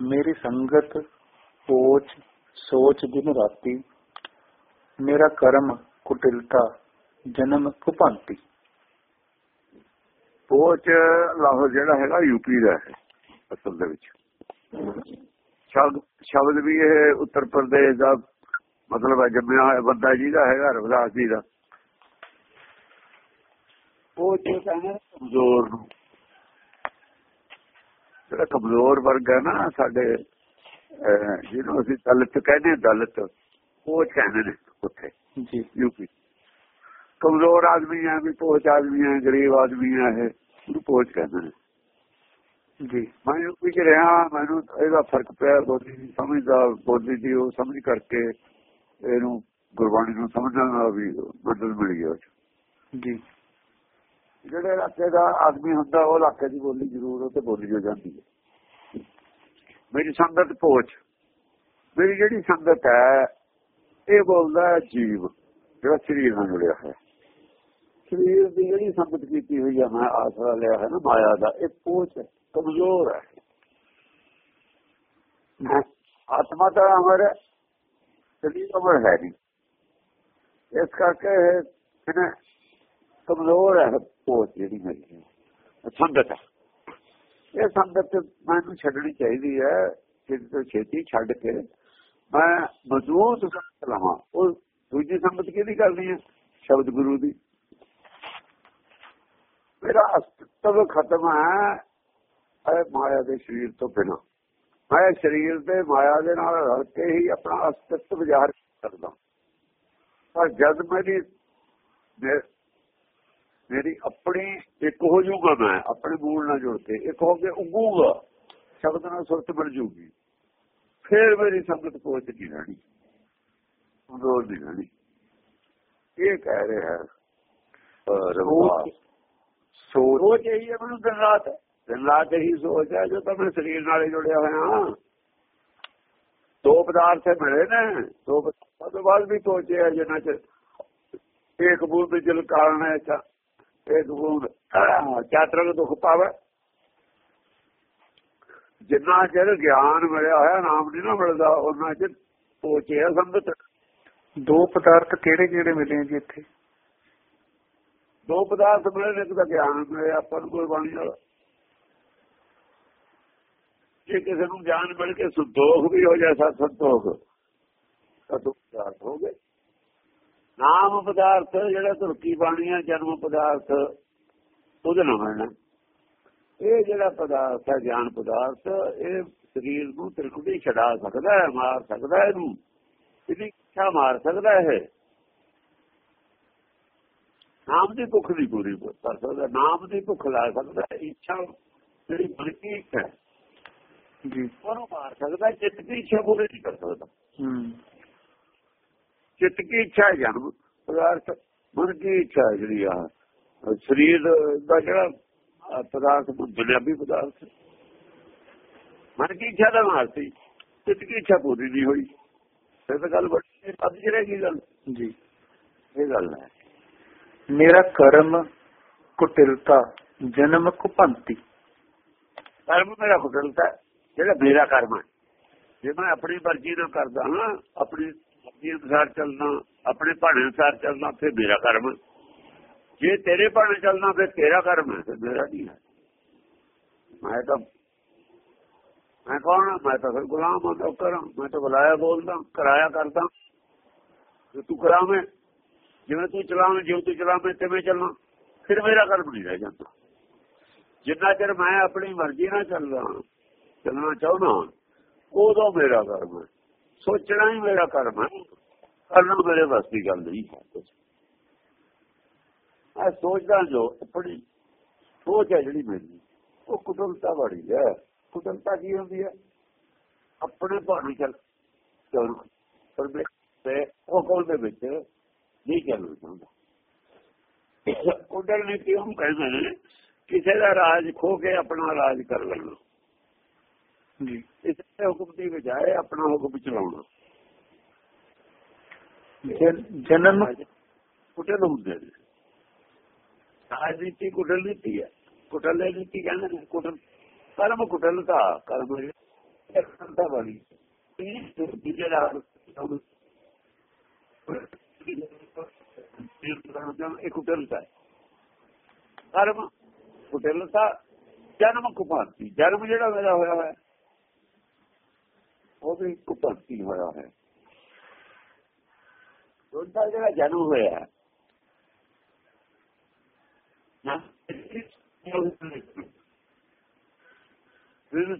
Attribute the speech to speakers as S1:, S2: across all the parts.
S1: ਮੇਰੀ ਸੰਗਤ, ਪੋਚ, ਸੋਚ ਦਿਨ ਰਾਤੀ। ਮੇਰਾ ਕਰਮ ਕੁਟਿਲਤਾ, ਜਨਮ ਕੁਪੰਤੀ
S2: ਪੋਚ ਲਾਹੌਰ ਜਿਹੜਾ ਹੈਗਾ ਯੂਪੀ ਦਾ ਹੈ, ਅਸਲ ਦੇ ਵਿੱਚ। ਸ਼ਬਦ ਸ਼ਬਦ ਵੀ ਇਹ ਉੱਤਰ ਪ੍ਰਦੇਸ਼ ਦਾ ਮਤਲਬ ਹੈ, ਜੰਮਿਆ ਹੋਇਆ ਬੰਦਾ ਜੀ ਦਾ ਹੈਗਾ, ਰਵਿਦਾਸ ਜੀ ਦਾ। ਉਹ ਜੋ ਕਹਿੰਦੇ ਕਮਜ਼ੋਰ ਨੂੰ। ਜਿਹੜਾ ਕਮਜ਼ੋਰ ਵਰਗ ਹੈ ਨਾ ਸਾਡੇ ਜਿਹਨੂੰ ਅਸੀਂ ਦਲਿਤ ਕਹਿੰਦੇ ਦਲਿਤ ਉਹ ਕਹਿੰਦੇ ਨੇ ਉੱਥੇ
S1: ਜੀ।
S2: ਯੂਪੀ ਕਮਜ਼ੋਰ ਆਦਮੀ ਹੈ ਵੀ ਪੋਚ ਆਦਮੀ ਹੈ ਗਰੀਬ ਆਦਮੀ ਹੈ ਇਹ ਉਹਨੂੰ ਪੋਚ ਕਹਿੰਦੇ ਨੇ।
S1: ਜੀ।
S2: ਮੈਂ ਯੂਪੀ ਚ ਰਿਹਾ ਮੈਨੂੰ ਇਹਦਾ ਫ਼ਰਕ ਪਿਆ ਬੋਲੀ ਦੀ ਸਮਝਦਾ ਬੋਲੀ ਦੀ ਉਹ ਸਮਝ ਕਰਕੇ ਇਹਨੂੰ ਗੁਰਬਾਣੀ ਨੂੰ ਸਮਝਣ ਦਾ ਵੀ ਮਦਦ ਮਿਲੀ 'ਚ।
S1: ਜੀ।
S2: ਜਿਹੜੇ ਇਲਾਕੇ ਦਾ ਆਦਮੀ ਹੁੰਦਾ, ਉਹ ਇਲਾਕੇ ਦੀ ਬੋਲੀ ਜ਼ਰੂਰ, ਉਹ ਤੇ ਬੋਲੀ ਹੋ ਜਾਂਦੀ ਹੈ। ਮੇਰੀ ਸੰਗਤ ਪੋਚ ਮੇਰੀ ਜਿਹੜੀ ਸੰਗਤ ਹੈ, ਇਹ ਬੋਲਦਾ ਹੈ ਜੀਵ, ਜਿਹੜਾ ਸਰੀਰ ਨਾਲ ਜੁੜਿਆ ਹੈ ਸਰੀਰ ਦੀ ਜਿਹੜੀ ਸੰਗਤ ਕੀਤੀ ਹੋਈ ਹੈ, ਮੈਂ ਆਸਰਾ ਲਿਆ ਹੈ ਨਾ, ਮਾਇਆ ਦਾ, ਇਹ ਪੋਚ ਹੈ, ਕਮਜ਼ੋਰ ਹੈ। ਆਤਮਾ ਤਾਂ ਅਮਰ ਸਰੀਰ ਅਮਰ ਹੈ ਨਹੀਂ। ਇਸ ਕਰਕੇ ਇਹਨੇ ਕਮਜ਼ੋਰ ਹੈ। ਪੋਚ ਜਿਹੜੀ ਮੇਰੀ ਸੰਗਤ ਹੈ ਇਹ ਸੰਗਤ ਮੈਨੂੰ ਛੱਡਣੀ ਚਾਹੀਦੀ ਹੈ ਛੇਤੀ ਤੋਂ ਛੇਤੀ ਛੱਡ ਕੇ ਮੈਂ ਮਜ਼ਬੂਤ ਸੰਗਤ ਲਵਾਂ ਉਹ ਦੂਜੀ ਸੰਗਤ ਕਿਹਦੀ ਕਰਨੀ ਹੈ? ਸ਼ਬਦ ਗੁਰੂ ਦੀ। ਮੇਰਾ ਅਸਤਿਤਵ ਖਤਮ ਹੈ ਇਹ ਮਾਇਆ ਦੇ ਸਰੀਰ ਤੋਂ ਬਿਨਾ। ਮੈਂ ਸਰੀਰ ਦੇ ਮਾਇਆ ਦੇ ਨਾਲ ਰਲ ਕੇ ਹੀ ਆਪਣਾ ਅਸਤਿਤਵ ਜ਼ਾਹਰ ਕਰਦਾ। ਪਰ ਜਦ ਮੇਰੀ ਮੇਰੀ ਆਪਣੀ ਇੱਕ ਹੋ ਜਾਊਗਾ ਮੈਂ ਆਪਣੇ ਮੂਲ ਨਾਲ ਜੁੜ ਕੇ ਇੱਕ ਹੋ ਕੇ ਉੱਗੂਗਾ ਸ਼ਬਦ ਨਾਲ ਸੁਰਤ ਮਿਲ ਜੂਗੀ। ਫਿਰ ਮੇਰੀ ਸੰਗਤ ਪਹੁੰਚ ਨਹੀਂ ਰਹਿਣੀ ਰੋਲ ਨਹੀਂ ਰਹਿਣੀ। ਇਹ ਕਹਿ ਰਿਹਾ ਹੈ ਰਵਾਸ
S1: ਸੋਚ
S2: ਸੋਚ ਇਹੀ ਹੈ ਮੈਨੂੰ ਦਿਨ ਰਾਤ। ਦਿਨ ਰਾਤ ਇਹੀ ਸੋਚ ਹੈ ਜੋ ਤਾਂ ਮੈਂ ਸਰੀਰ ਨਾਲ ਜੁੜਿਆ ਹੋਇਆ। ਹਾਂ ਦੋ ਪਦਾਰਥ ਮਿਲੇ ਨੇ ਦੋ ਪਦਾਰਥਾਂ ਤੋਂ ਬਾਅਦ ਵੀ ਸੋਚਿਆ ਜਿੰਨਾ ਚ ਇੱਕ ਬੂੰਦ ਜਲ ਕਾਰਨ ਹੈ ਚਾ ਇੱਕ ਬੂੰਦ ਚਾਤਰ ਦੁੱਖ ਪਾਵੇ। ਜਿੰਨਾ ਚਿਰ ਗਿਆਨ ਮਿਲਿਆ ਹੋਇਆ ਨਾਮ ਨਹੀਂ ਨਾ ਮਿਲਦਾ ਉਹਨਾਂ ਚ ਸੋਚਿਆ ਸੰਗਤ।
S1: ਦੋ ਪਦਾਰਥ ਕਿਹੜੇ ਕਿਹੜੇ ਮਿਲੇ ਜੀ ਇੱਥੇ?
S2: ਦੋ ਪਦਾਰਥ ਮਿਲੇ ਨੇ ਇੱਕ ਤਾਂ ਗਿਆਨ ਮਿਲਿਆ ਆਪਾਂ ਨੂੰ ਕੋਈ ਬਾਣੀ ਵਾਲਾ ਜੇ ਕਿਸੇ ਨੂੰ ਗਿਆਨ ਮਿਲ ਕੇ ਸੰਤੋਖ ਵੀ ਹੋ ਜਾਏ ਸਤ ਸੰਤੋਖ ਤਾਂ ਦੋ ਪਦਾਰਥ ਹੋ ਗਏ। ਨਾਮ ਪਦਾਰਥ ਜਿਹੜਾ ਤੁਰਕੀ ਬਾਣੀ ਹੈ ਜਨਮ ਪਦਾਰਥ ਉਹਦੇ ਨਾਲ ਮਿਲਣਾ। ਇਹ ਜਿਹੜਾ ਪਦਾਰਥ ਹੈ ਗਿਆਨ ਪਦਾਰਥ ਇਹ ਸਰੀਰ ਨੂੰ ਤ੍ਰਿਕੁਟੀ ਛਡਾ ਸਕਦਾ ਹੈ ਮਾਰ ਸਕਦਾ ਹੈ ਇਹਨੂੰ। ਇਹਦੀ ਇੱਛਾ ਮਾਰ ਸਕਦਾ ਹੈ ਨਾਮ ਦੀ ਭੁੱਖ ਨਹੀਂ ਪੂਰੀ ਕਰ ਸਕਦਾ ਨਾਮ ਦੀ ਭੁੱਖ ਲਾ ਸਕਦਾ ਹੈ। ਇੱਛਾ ਜਿਹੜੀ ਬਲਕੀ ਹੈ।
S1: ਜੀ।
S2: ਉਹਨੂੰ ਮਾਰ ਸਕਦਾ ਚਿੱਤ ਦੀ ਇੱਛਾ ਪੂਰੀ ਨਹੀਂ ਕਰ ਸਕਦਾ।
S1: ਹੂੰ।
S2: ਚਿੱਤ ਦੀ ਇੱਛਾ ਹੈ ਜਨਮ? ਪਦਾਰਥ ਮਨ ਦੀ ਇੱਛਾ ਹੈ ਜਿਹੜੀ ਆ? ਸਰੀਰ ਦਾ ਜਿਹੜਾ ਪਦਾਰਥ ਦੁਨਿਆਵੀ ਪਦਾਰਥ। ਮਨ ਦੀ ਇੱਛਾ ਦਾ ਮਾਰਤੀ ਚਿੱਤ ਦੀ ਇੱਛਾ ਪੂਰੀ ਨਹੀਂ ਹੋਈ। ਫਿਰ ਤਾਂ ਗੱਲ ਬੜੀ ਪੱਜ ਰਹੇਗੀ ਗੱਲ।
S1: ਜੀ।
S2: ਇਹ ਗੱਲ ਹੈ।
S1: ਮੇਰਾ ਕਰਮ ਕੁਟਿਲਤਾ ਜਨਮ ਕੁਪੰਤੀ
S2: ਕਰਮ ਮੇਰਾ ਹੈ ਜਿਹੜਾ ਮੇਰਾ ਕਰਮ ਹੈ। ਜੇ ਮੈਂ ਆਪਣੀ ਮਰਜ਼ੀ ਨਾਲ ਕਰਦਾ ਹਾਂ ਆਪਣੀ ਮਰਜ਼ੀ ਅਨੁਸਾਰ ਚੱਲਣਾ, ਆਪਣੇ ਭਾਣੇ ਅਨੁਸਾਰ ਚੱਲਣਾ, ਫਿਰ ਮੇਰਾ ਕਰਮ ਜੇ ਤੇਰੇ ਭਾਣੇ ਚੱਲਣਾ, ਫਿਰ ਤੇਰਾ ਕਰਮ ਹੈ, ਫਿਰ ਮੇਰਾ ਨਹੀਂ ਹੈ? ਮੈਂ ਤਾਂ ਮੈਂ ਕੌਣ ਹਾਂ? ਮੈਂ ਤਾਂ ਫਿਰ ਗੁਲਾਮ ਹਾਂ ਨੌਕਰ ਮੈਂ ਤਾਂ ਬੁਲਾਇਆ ਬੋਲਦਾ, ਕਰਾਇਆ ਕਰਦਾ। ਜੇ ਤੂੰ ਕਰਾਵੇਂ, ਜਿਵੇਂ ਤੂੰ ਚਲਾਵੇਂ ਜਿਵੇਂ ਤੂੰ ਚਲਾਵੇਂ, ਤਿਵੇਂ ਚੱਲਣਾ, ਫਿਰ ਮੇਰਾ ਕਰਮ ਨਹੀਂ ਰਹਿ ਜਾਂਦਾ। ਜਿੰਨਾ ਚਿਰ ਮੈਂ ਆਪਣੀ ਮਰਜ਼ੀ ਨਾਲ ਚੱਲਦਾ, ਚੱਲਣਾ ਚਾਹੁੰਦਾ, ਉਦੋਂ ਮੇਰਾ ਕਰਮ ਹੈ। ਸੋਚਣਾ ਹੀ ਮੇਰਾ ਕਰਮ ਹੈ। ਕਰਨਾ ਮੇਰੇ ਵੱਸ ਦੀ ਗੱਲ ਨਹੀਂ ਹੈ ਸੋਚਦਾ ਜੋ, ਆਪਣੀ ਸੋਚ ਹੈ ਜਿਹੜੀ ਮੇਰੀ, ਉਹ ਕੁਦਰਤਾ ਵਾਲੀ ਹੈ। ਕੁਦਰਤਾ ਕੀ ਹੁੰਦੀ ਹੈ? ਆਪਣੇ ਭਾਵੇਂ ਚੱਲ ਚੱਲ ਪਰ ਤੇ ਉਹ ਕੋਲ ਦੇ ਵਿੱਚ ਨਹੀਂ ਚੱਲਣਾ ਚਾਹੁੰਦਾ ਕੁਦਰਤ ਨੇ ਕਿਉਂ ਕਹਿੰਦੇ ਨੇ? ਕਿਸੇ ਦਾ ਰਾਜ ਖੋ ਕੇ ਆਪਣਾ ਰਾਜ ਕਰ ਲੈਣਾ।
S1: ਜੀ।
S2: ਇਸ ਦੇ ਹੁਕਮ ਦੀ ਬਜਾਏ ਆਪਣਾ ਹੁਕਮ ਚਲਾਉਣਾ।
S1: ਜਨ- ਜਨਮ
S2: ਕੁਟਲ ਹੁੰਦੇ ਨੇ। ਰਾਜਨੀਤੀ ਕੁਟਲ ਨੀਤੀ ਹੈ। ਕੁਟਲ ਨੀਤੀ ਕਹਿੰਦੇ ਕੁਟਲ ਕਰਮ ਕੁਟਲਤਾ ਕਰਮ ਕੁਟਲਤਾ ਵਾਲੀ ਇਹ ਦੂਜੇ ਦਾ ਇਹ ਕੁਟਲਤਾ ਹੈ। ਕਰਮ ਕੁਟਲਤਾ ਜਨਮ ਕੁਪਾਤੀ ਜਨਮ ਜਿਹੜਾ ਮੇਰਾ ਹੋਇਆ ਹੈ। ਉਹ ਵੀ ਕੁਪਾਤੀ ਹੋਇਆ ਹੈ ਉਹਦਾ ਜਿਹੜਾ ਜਨਮ ਹੋਇਆ ਨਾ, ਫਿਰ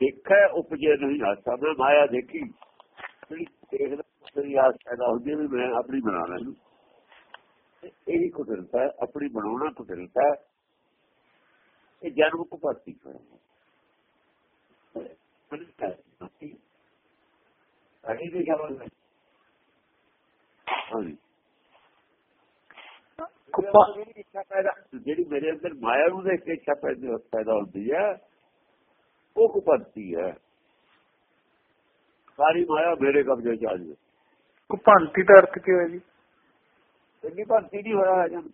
S2: ਦੇਖਿਆ ਉਪਜੇ ਨਹੀਂ ਆਸਾ ਮੈਂ ਮਾਇਆ ਦੇਖੀ। ਜਿਹੜੀ ਦੇਖਦਾ, ਤੇਰੀ ਆਸ ਪੈਦਾ ਹੁੰਦੀ ਵੀ ਮੈਂ ਆਪਣੀ ਬਣਾ ਲੈਣੀ ਇਹ ਕੁਦਰਤ ਹੈ, ਆਪਣੀ ਬਣਾਉਣਾ ਕੁਦਰਤ ਹੈ। ਇਹ ਜਨਮ ਕੋ ਭਰਤੀ ਹੋਇਆ ਦੇ
S1: ਕੁਪਾ
S2: ਜਿਹੜੀ ਇੱਛਾ ਪੈਦਾ ਜਿਹੜੀ ਮੇਰੇ ਅੰਦਰ ਮਾਇਆ ਨੂੰ ਦੇਖ ਕੇ ਇੱਛਾ ਪੈਦਾ ਹੁੰਦੀ ਹੈ ਉਹ ਕੁਪੰਤੀ ਹੈ ਸਾਰੀ ਮਾਇਆ ਮੇਰੇ ਕਬਜ਼ੇ ਚ ਆ ਜਾਵੇ
S1: ਕੁਪੰਤੀ ਦਾ ਅਰਥ ਕੀ ਹੋਇਆ ਜੀ
S2: ਇੰਨੀ ਭੰਤੀ ਨਹੀਂ ਹੋਇਆ ਹੈ ਜਨਮ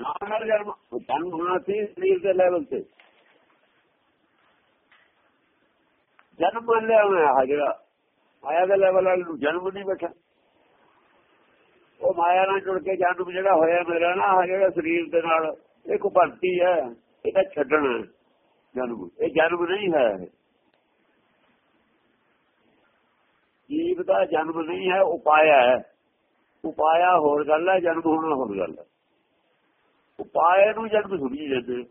S2: ਨਾਲ ਜਨਮ ਜਨਮ ਹੋਣਾ ਸੀ ਸਰੀਰ ਦੇ ਲੈਵਲ ਤੇ ਜਨਮ ਮੰਨ ਲਿਆ ਮੈਂ ਆ ਜਿਹੜਾ, ਮਾਇਆ ਦੇ ਲੈਵਲ ਵਾਲ ਨੂੰ ਜਨਮ ਨਹੀਂ ਬੈਠਾ ਉਹ ਮਾਇਆ ਨਾਲ ਜੁੜ ਕੇ ਜਨਮ ਜਿਹੜਾ ਹੋਇਆ ਮੇਰਾ ਨਾ ਆ ਜਿਹੜਾ ਸਰੀਰ ਦੇ ਨਾਲ ਇਹ ਕੁਪੰਤੀ ਹੈ, ਇਹਦਾ ਛੱਡਣਾ ਜਨਮ। ਇਹ ਜਨਮ ਨਹੀਂ ਹੈ ਜੀਵ ਦਾ ਜਨਮ ਨਹੀਂ ਹੈ, ਉਪਾਇਆ ਹੈ। ਉਪਾਇਆ ਹੋਰ ਗੱਲ ਹੈ, ਜਨਮ ਹੋਣਾ ਹੋਰ ਗੱਲ ਹੈ। ਉਪਾਏ ਨੂੰ ਜਨਮ ਸੁਣੀ ਜਾਂਦੇ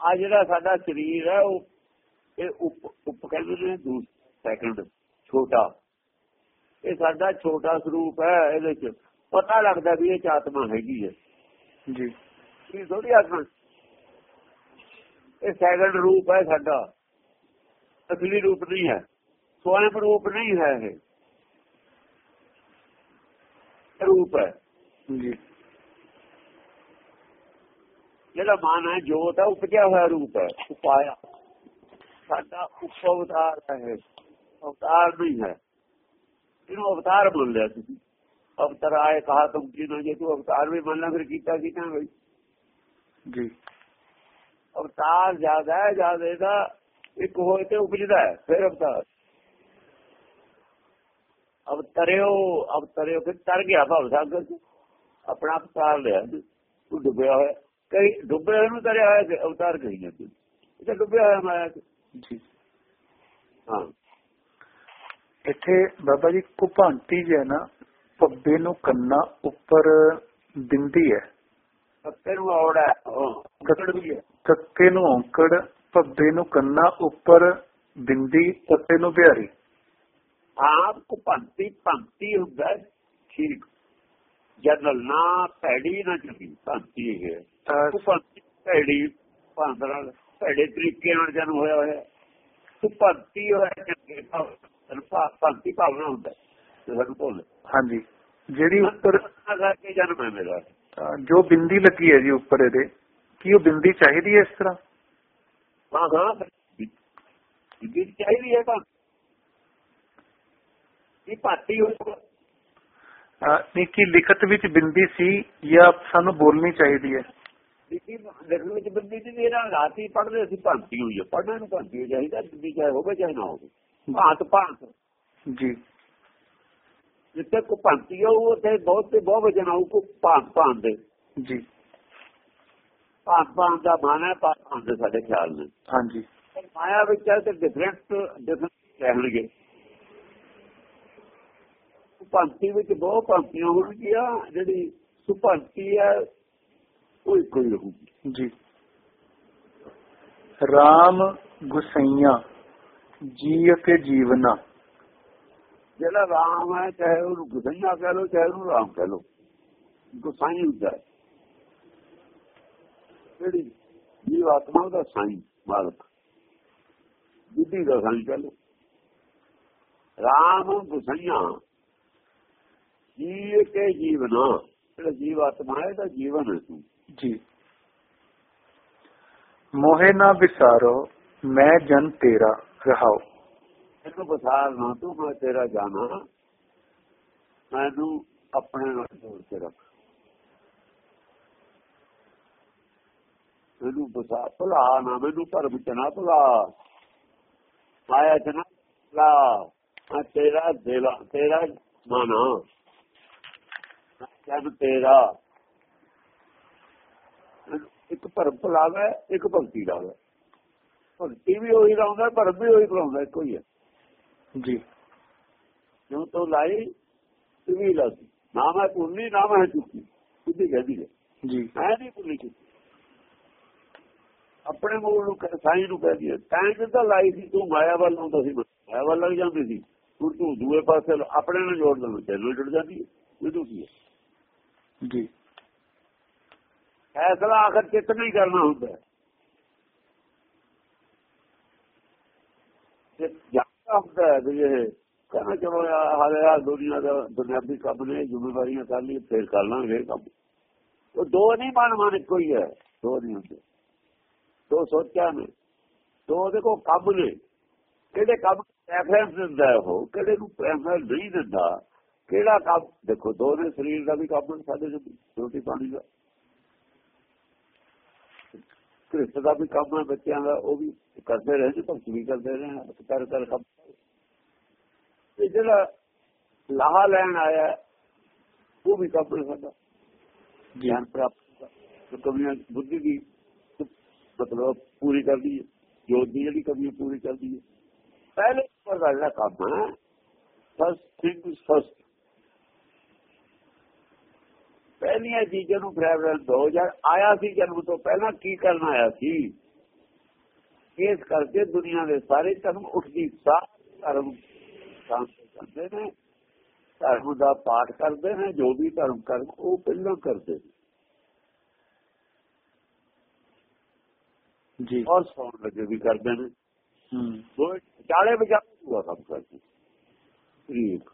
S2: ਆ ਜਿਹੜਾ ਸਾਡਾ ਸਰੀਰ ਹੈ, ਉਹ ਇਹ ਉਪ ਉਪ ਕਹਿੰਦੇ ਨੇ ਦੂਸਰਾ ਸੈਕੰਡ ਛੋਟਾ। ਇਹ ਸਾਡਾ ਛੋਟਾ ਸਰੂਪ ਹੈ ਇਹਦੇ ਚ। ਪਤਾ ਲੱਗਦਾ ਵੀ ਇਹ ਚ ਆਤਮਾ ਹੈਗੀ ਹੈ।
S1: ਜੀ।
S2: ਇਹ ਥੋੜੀ ਆਤਮਾ? ਇਹ ਸੈਕੰਡ ਰੂਪ ਹੈ ਸਾਡਾ। ਅਸਲੀ ਰੂਪ ਨਹੀਂ ਹੈ। ਸਵੈਮ ਰੂਪ ਨਹੀਂ ਹੈ ਇਹ। ਰੂਪ ਹੈ।
S1: ਜੀ।
S2: ਜਿਹੜਾ ਮਾਨ ਹੈ ਜੋਤ ਹੈ ਉਪਜਿਆ ਹੋਇਆ ਰੂਪ ਹੈ। ਉਪਾਇਆ। ਸਾਡਾ ਉਪਵਤਾਰ ਹੈ। ਅਵਤਾਰ ਨਹੀਂ ਹੈ। ਇਹਨੂੰ ਅਵਤਾਰ ਮੰਨ ਲਿਆ ਤੁਸੀਂ। ਅਵਤਾਰ ਆਏ ਕਹਾ ਤੁਮ ਕੀ ਨਾ ਜੇ ਤੂੰ ਅਵਤਾਰ ਵੀ ਲੈ ਫਿਰ ਕੀਤਾ ਕੀ ਨਾ ਬਈ?
S1: ਜੀ।
S2: ਅਵਤਾਰ ਜ਼ਿਆਦਾ ਹੈ ਜ਼ਿਆਦਾ ਦਾ ਇੱਕ ਹੋਏ ਤੇ ਉਪਜਦਾ ਹੈ ਫਿਰ ਅਵਤਾਰ। ਅਵਤਰਿਓ ਅਵਤਰਿਓ ਫਿਰ ਤਰ ਗਿਆ ਭਵ ਸਾਗਰ ਚ। ਆਪਣਾ ਅਵਤਾਰ ਲਿਆ ਤੂੰ ਡੁੱਬਿਆ ਹੋਇਆ। ਕਈ ਡੁੱਬੇ ਹੋਏ ਨੂੰ ਤਰਿਆ ਹੋਇਆ ਤੇ ਅਵਤਾਰ ਕਹੀ ਜਾਂਦੇ। ਇਹ ਤਾਂ ਡੁੱਬਿਆ ਹੋਇਆ ਮਾਇਆ
S1: ਜੀ।
S2: ਹਾਂ।
S1: ਇੱਥੇ ਬਾਬਾ ਜੀ ਕੁਪੰਤੀ ਜੇ ਨਾ ਪੱਬੇ ਨੂੰ ਕੰਨਾ ਉੱਪਰ ਬਿੰਦੀ ਹੈ।
S2: ਨੂੰ ਔੜਾ
S1: ਕੱਕੇ ਨੂੰ ਔਂਕੜ ਪੱਬੇ ਨੂੰ ਕੰਨਾ ਉੱਪਰ ਬਿੰਦੀ ਤੱਤੇ ਨੂੰ ਬਿਹਾਰੀ।
S2: ਆਪ ਕੋ ਭੰਤੀ ਭੰਤੀ ਹੁੰਦਾ ਠੀਕ। ਜਨਰਲ ਨਾ ਭੈੜੀ ਨਾ ਚੰਗੀ ਭੰਤੀ ਹੈ
S1: ਅਹ,
S2: ਕੋ ਭੰਤੀ ਭੈੜੀ ਭਾਂਦਰਾ ਭੈੜੇ ਤਰੀਕੇ ਨਾਲ ਜਨਮ ਹੋਇਆ ਹੋਇਆ ਕੋ ਭੰਤੀ ਹੋਇਆ ਚੰਗੇ ਭਾਵ ਭੰਤੀ ਭਾਵਨਾ ਹੁੰਦਾ ਤੇ ਸਾਨੂੰ ਭੁੱਲ।
S1: ਹਾਂਜੀ। ਜਿਹੜੀ ਉੱਪਰ
S2: ਅਗਾ ਕੇ ਜਨਮ ਹੈ ਮੇਰਾ।
S1: ਜੋ ਬਿੰਦੀ ਲੱਗੀ ਹੈ ਜੀ ਉੱਪਰ ਇਹਦੇ ਕੀ ਉਹ ਬਿੰਦੀ ਚਾਹੀਦੀ ਹੈ ਇਸ ਤਰ੍ਹਾਂ?
S2: ਹਾਂ ਹਾਂ। ਇਹ ਚਾਹੀਦੀ ਹੈ ਤਾਂ। ਇਹ ਭਾਤੀ ਹੋ?
S1: ਅਹ, ਨਹੀਂ ਕੀ ਲਿਖਤ ਵਿੱਚ ਬਿੰਦੀ ਸੀ ਜਾਂ ਸਾਨੂੰ ਬੋਲਣੀ ਚਾਹੀਦੀ ਹੈ?
S2: ਲਿਖਣ ਵਿੱਚ ਬੰਦੀ ਦੀ ਮੇਰਾ ਰਾਤੀ ਪੜ੍ਹਦੇ ਅਸੀਂ ਭੰਤੀ ਹੋਈ ਹੈ ਪੜ੍ਹਨ ਨੂੰ ਭੰਤੀ ਹੋ ਚਾਹੀਦਾ ਦਿੱਤੀ ਚਾਹੇ ਹੋਵੇ ਚਾਹੇ ਨਾ ਹੋਵੇ। ਭਾਂਤ ਭਾਂਤ।
S1: ਜੀ।
S2: ਜਿੱਥੇ ਕੋ ਭੰਤੀ ਹੋ ਉੱਥੇ ਬਹੁਤ ਤੇ ਬਹੁਤ ਵਜਨ ਆਉ ਕੋ ਭਾਂਤ ਭਾਂਤ ਦੇ।
S1: ਜੀ।
S2: ਭਾਂਤ ਭਾਂਤ ਦਾ ਮਾਨਾ ਭਾਂਤ ਭਾਂਤ ਦੇ ਸਾਡੇ ਖਿਆਲ ਨੇ।
S1: ਹਾਂਜੀ।
S2: ਮਾਇਆ ਵਿੱਚ ਹੈ ਤੇ ਡਿਫਰੈਂਟ ਡਿਫਰੈਂਟ ਕਹਿਣਗੇ ਭੰਤੀ ਵਿੱਚ ਬਹੁਤ ਭੰਤੀਆਂ ਹੋਣਗੀਆਂ ਜਿਹੜੀ ਸੁਭੰਤੀ ਹੈ ਉਹ ਇੱਕੋ ਹੀ ਰਹੂਗੀ
S1: ਜੀ। RAM ਗੁਸਈਆਂ ਜੀ ਕੇ ਜੀਵਨਾ।
S2: ਜਿਹੜਾ ਰਾਮ ਹੈ ਚਾਹੇ ਉਹਨੂੰ ਗੁਸਈਆ ਕਹਿ ਲੋ ਚਾਹੇ ਉਹਨੂੰ ਰਾਮ ਕਹਿ ਲੋ ਗੁਸਾਈ ਹੁੰਦਾ ਹੈ। ਜਿਹੜੀ ਜੀਵ ਆਤਮਾ ਦਾ ਸਾਈ ਮਾਲਕ। ਬੁੱਧੀ ਦਾ ਸਾਈ ਕਹਿ ਲੋ ਰਾਮ ਗੁਸਈਆ ਜੀ ਕੇ ਜੀਵਨਾ। ਜਿਹੜਾ ਜੀਵ ਆਤਮਾ ਹੈ ਦਾ ਜੀਵਨ ਹੈ ਤੂੰ।
S1: ਜੀ। ਮੋਹਿ ਨਾ ਵਿਸਾਰੋ, ਮੈਂ ਜਨ ਤੇਰਾ ਰਹਾਓ।
S2: ਇਹਨੂੰ ਬਸਾਰ ਨਾ ਤੂੰ, ਮੈਂ ਤੇਰਾ ਜਾਣਾ। ਮੈਨੂੰ ਆਪਣੇ ਨਾਲ ਜੋੜ ਕੇ ਰੱਖ। ਮੈਨੂੰ ਬਸਾ ਭੁਲਾ ਨਾ, ਮੈਨੂੰ ਭਰਮ ਚ ਨਾ ਭੁਲਾ। ਮਾਇਆ ਚ ਨਾ ਭੁਲਾ। ਮੈਂ ਤੇਰਾ ਦਿਲ, ਤੇਰਾ ਮਨ। ਜਦ ਤੇਰਾ। ਇੱਕ ਭਰਮ ਭੁਲਾਵੇ ਇੱਕ ਭਗਤੀ ਲਾਵੇ ਭਗਤੀ ਵੀ ਉਹੀ ਲਾਉਂਦਾ ਭਰਮ ਵੀ ਉਹੀ ਭੁਲਾਉਂਦਾ ਇੱਕੋ ਹੀ ਹੈ।
S1: ਜੀ।
S2: ਜਿਉਂ ਤੋਂ ਲਾਈ ਵੀ ਲਾਦੀ ਨਾ ਮੈਂ ਪੁੰਨੀ ਨਾ ਮੈਂ ਚੁੱਕੀ ਸਿੱਧੀ ਕਹਦੀ ਹੈ।
S1: ਜੀ।
S2: ਮੈਂ ਨਹੀਂ ਭੁੱਲੀ ਕੀਤੀ ਆਪਣੇ ਮੂਲ ਨੂੰ ਸਾਈਂ ਨੂੰ ਕਹਦੀ ਹੈ ਤਾਂ ਕਿਦਾਂ ਲਾਈ ਸੀ? ਤੂੰ ਮਾਇਆ ਵੱਲ ਹੁੰਦਾ ਸੀ ਮਾਇਆ ਵੱਲ ਲੱਗ ਜਾਂਦੀ ਸੀ। ਹੁਣ ਤੂੰ ਦੂਏ ਪਾਸੇ ਆਪਣੇ ਨਾਲ ਜੋੜ ਦਿੰਦਾ ਤੈਨੂੰ ਜੁੜ ਜਾਂਦੀ ਹੈ। ਇਹ ਕੀ ਹੈ।
S1: ਜੀ।
S2: ਫੈਸਲਾ ਆਖਰ ਚਿੱਤ ਨਹੀਂ ਕਰਨਾ ਹੁੰਦਾ ਹੈ। ਜੇ ਜਾਂਦਾ ਹੁੰਦਾ ਹੈ ਵੀ ਇਹ ਕਹਿੰਦਾ ਚਲੋ ਯਾਰ ਹਾਲੇ ਆ ਦੁਨੀਆ ਦਾ ਦੁਨਿਆਵੀ ਕੰਮ ਨੇ ਜ਼ਿੰਮੇਵਾਰੀਆਂ ਕਰ ਲਈ ਫੇਰ ਕਰ ਲਾਂਗੇ ਇਹ ਕੰਮ ਉਹ ਦੋ ਨਹੀਂ ਮਨ ਮਨ ਇੱਕੋ ਹੀ ਹੈ ਦੋ ਨਹੀਂ ਹੁੰਦੇ ਦੋ ਸੋਚਾਂ ਨੇ ਦੋ ਉਹਦੇ ਕੋਲ ਕੰਮ ਨੇ ਕਿਹੜੇ ਕੰਮ ਪ੍ਰੈਫਰੈਂਸ ਦਿੰਦਾ ਹੈ ਉਹ ਕਿਹੜੇ ਨੂੰ ਪ੍ਰੈਫਰੈਂਸ ਨਹੀਂ ਦਿੰਦਾ ਕਿਹੜਾ ਕੰਮ ਦੇਖੋ ਦੋ ਨੇ ਸਰੀਰ ਦਾ ਵੀ ਕੰਮ ਹੈ, ਸਾਡੇ ਚ ਰੋਟੀ ਪਾਣੀ ਦਾ ਕ੍ਰਿਸਤ ਦਾ ਵੀ ਕੰਮ ਹੈ ਬੱਚਿਆਂ ਦਾ ਉਹ ਵੀ ਕਰਦੇ ਰਹੇ ਜੀ ਭਗਤ ਵੀ ਕਰਦੇ ਰਹੇ ਕਰ ਕਰ ਕੰਮ ਇਹ ਜਿਹੜਾ ਲਾਹਾ ਲੈਣ ਆਇਆ ਹੈ, ਉਹ ਵੀ ਕੰਮ ਹੈ ਸਾਡਾ
S1: ਜੀ
S2: ਗਿਆਨ ਪ੍ਰਾਪਤ ਦਾ ਜੋ ਕਮੀਆਂ ਬੁੱਧੀ ਦੀ ਮਤਲਬ ਪੂਰੀ ਕਰਦੀ ਹੈ ਜੋਤ ਦੀ ਜਿਹੜੀ ਕਮੀ ਪੂਰੀ ਕਰਦੀ ਹੈ ਪਹਿਲੇ ਨੰਬਰ ਦਾ ਜਿਹੜਾ ਕੰਮ ਹੈ ਫਸਟ ਥਿੰਗ ਫਸਟ ਪਹਿਲੀਆਂ ਚੀਜ਼ਾਂ ਨੂੰ ਪ੍ਰੈਫਰੈਂਸ ਦੋ ਜਾਂ ਆਇਆ ਸੀ ਜਨਮ ਤੋਂ ਪਹਿਲਾਂ ਕੀ ਕਰਨ ਆਇਆ ਸੀ? ਇਸ ਕਰਕੇ ਦੁਨੀਆ ਦੇ ਸਾਰੇ ਧਰਮ ਉੱਠਦੀ ਸਾਰ ਧਰਮ ਕਰਦੇ ਨੇ ਧਰਮ ਦਾ ਪਾਠ ਕਰਦੇ ਨੇ ਜੋ ਵੀ ਧਰਮ ਕਰਨ ਉਹ ਪਹਿਲਾਂ ਕਰਦੇ ਨੇ।
S1: ਜੀ।
S2: ਔਰ ਸੌਣ ਲੱਗੇ ਵੀ ਕਰਦੇ ਨੇ।
S1: ਹੂੰ।
S2: ਉਹ ਚਾਲੇ ਵਜਾ ਪੂਰਾ ਕੰਮ ਕਰਦੇ ਠੀਕ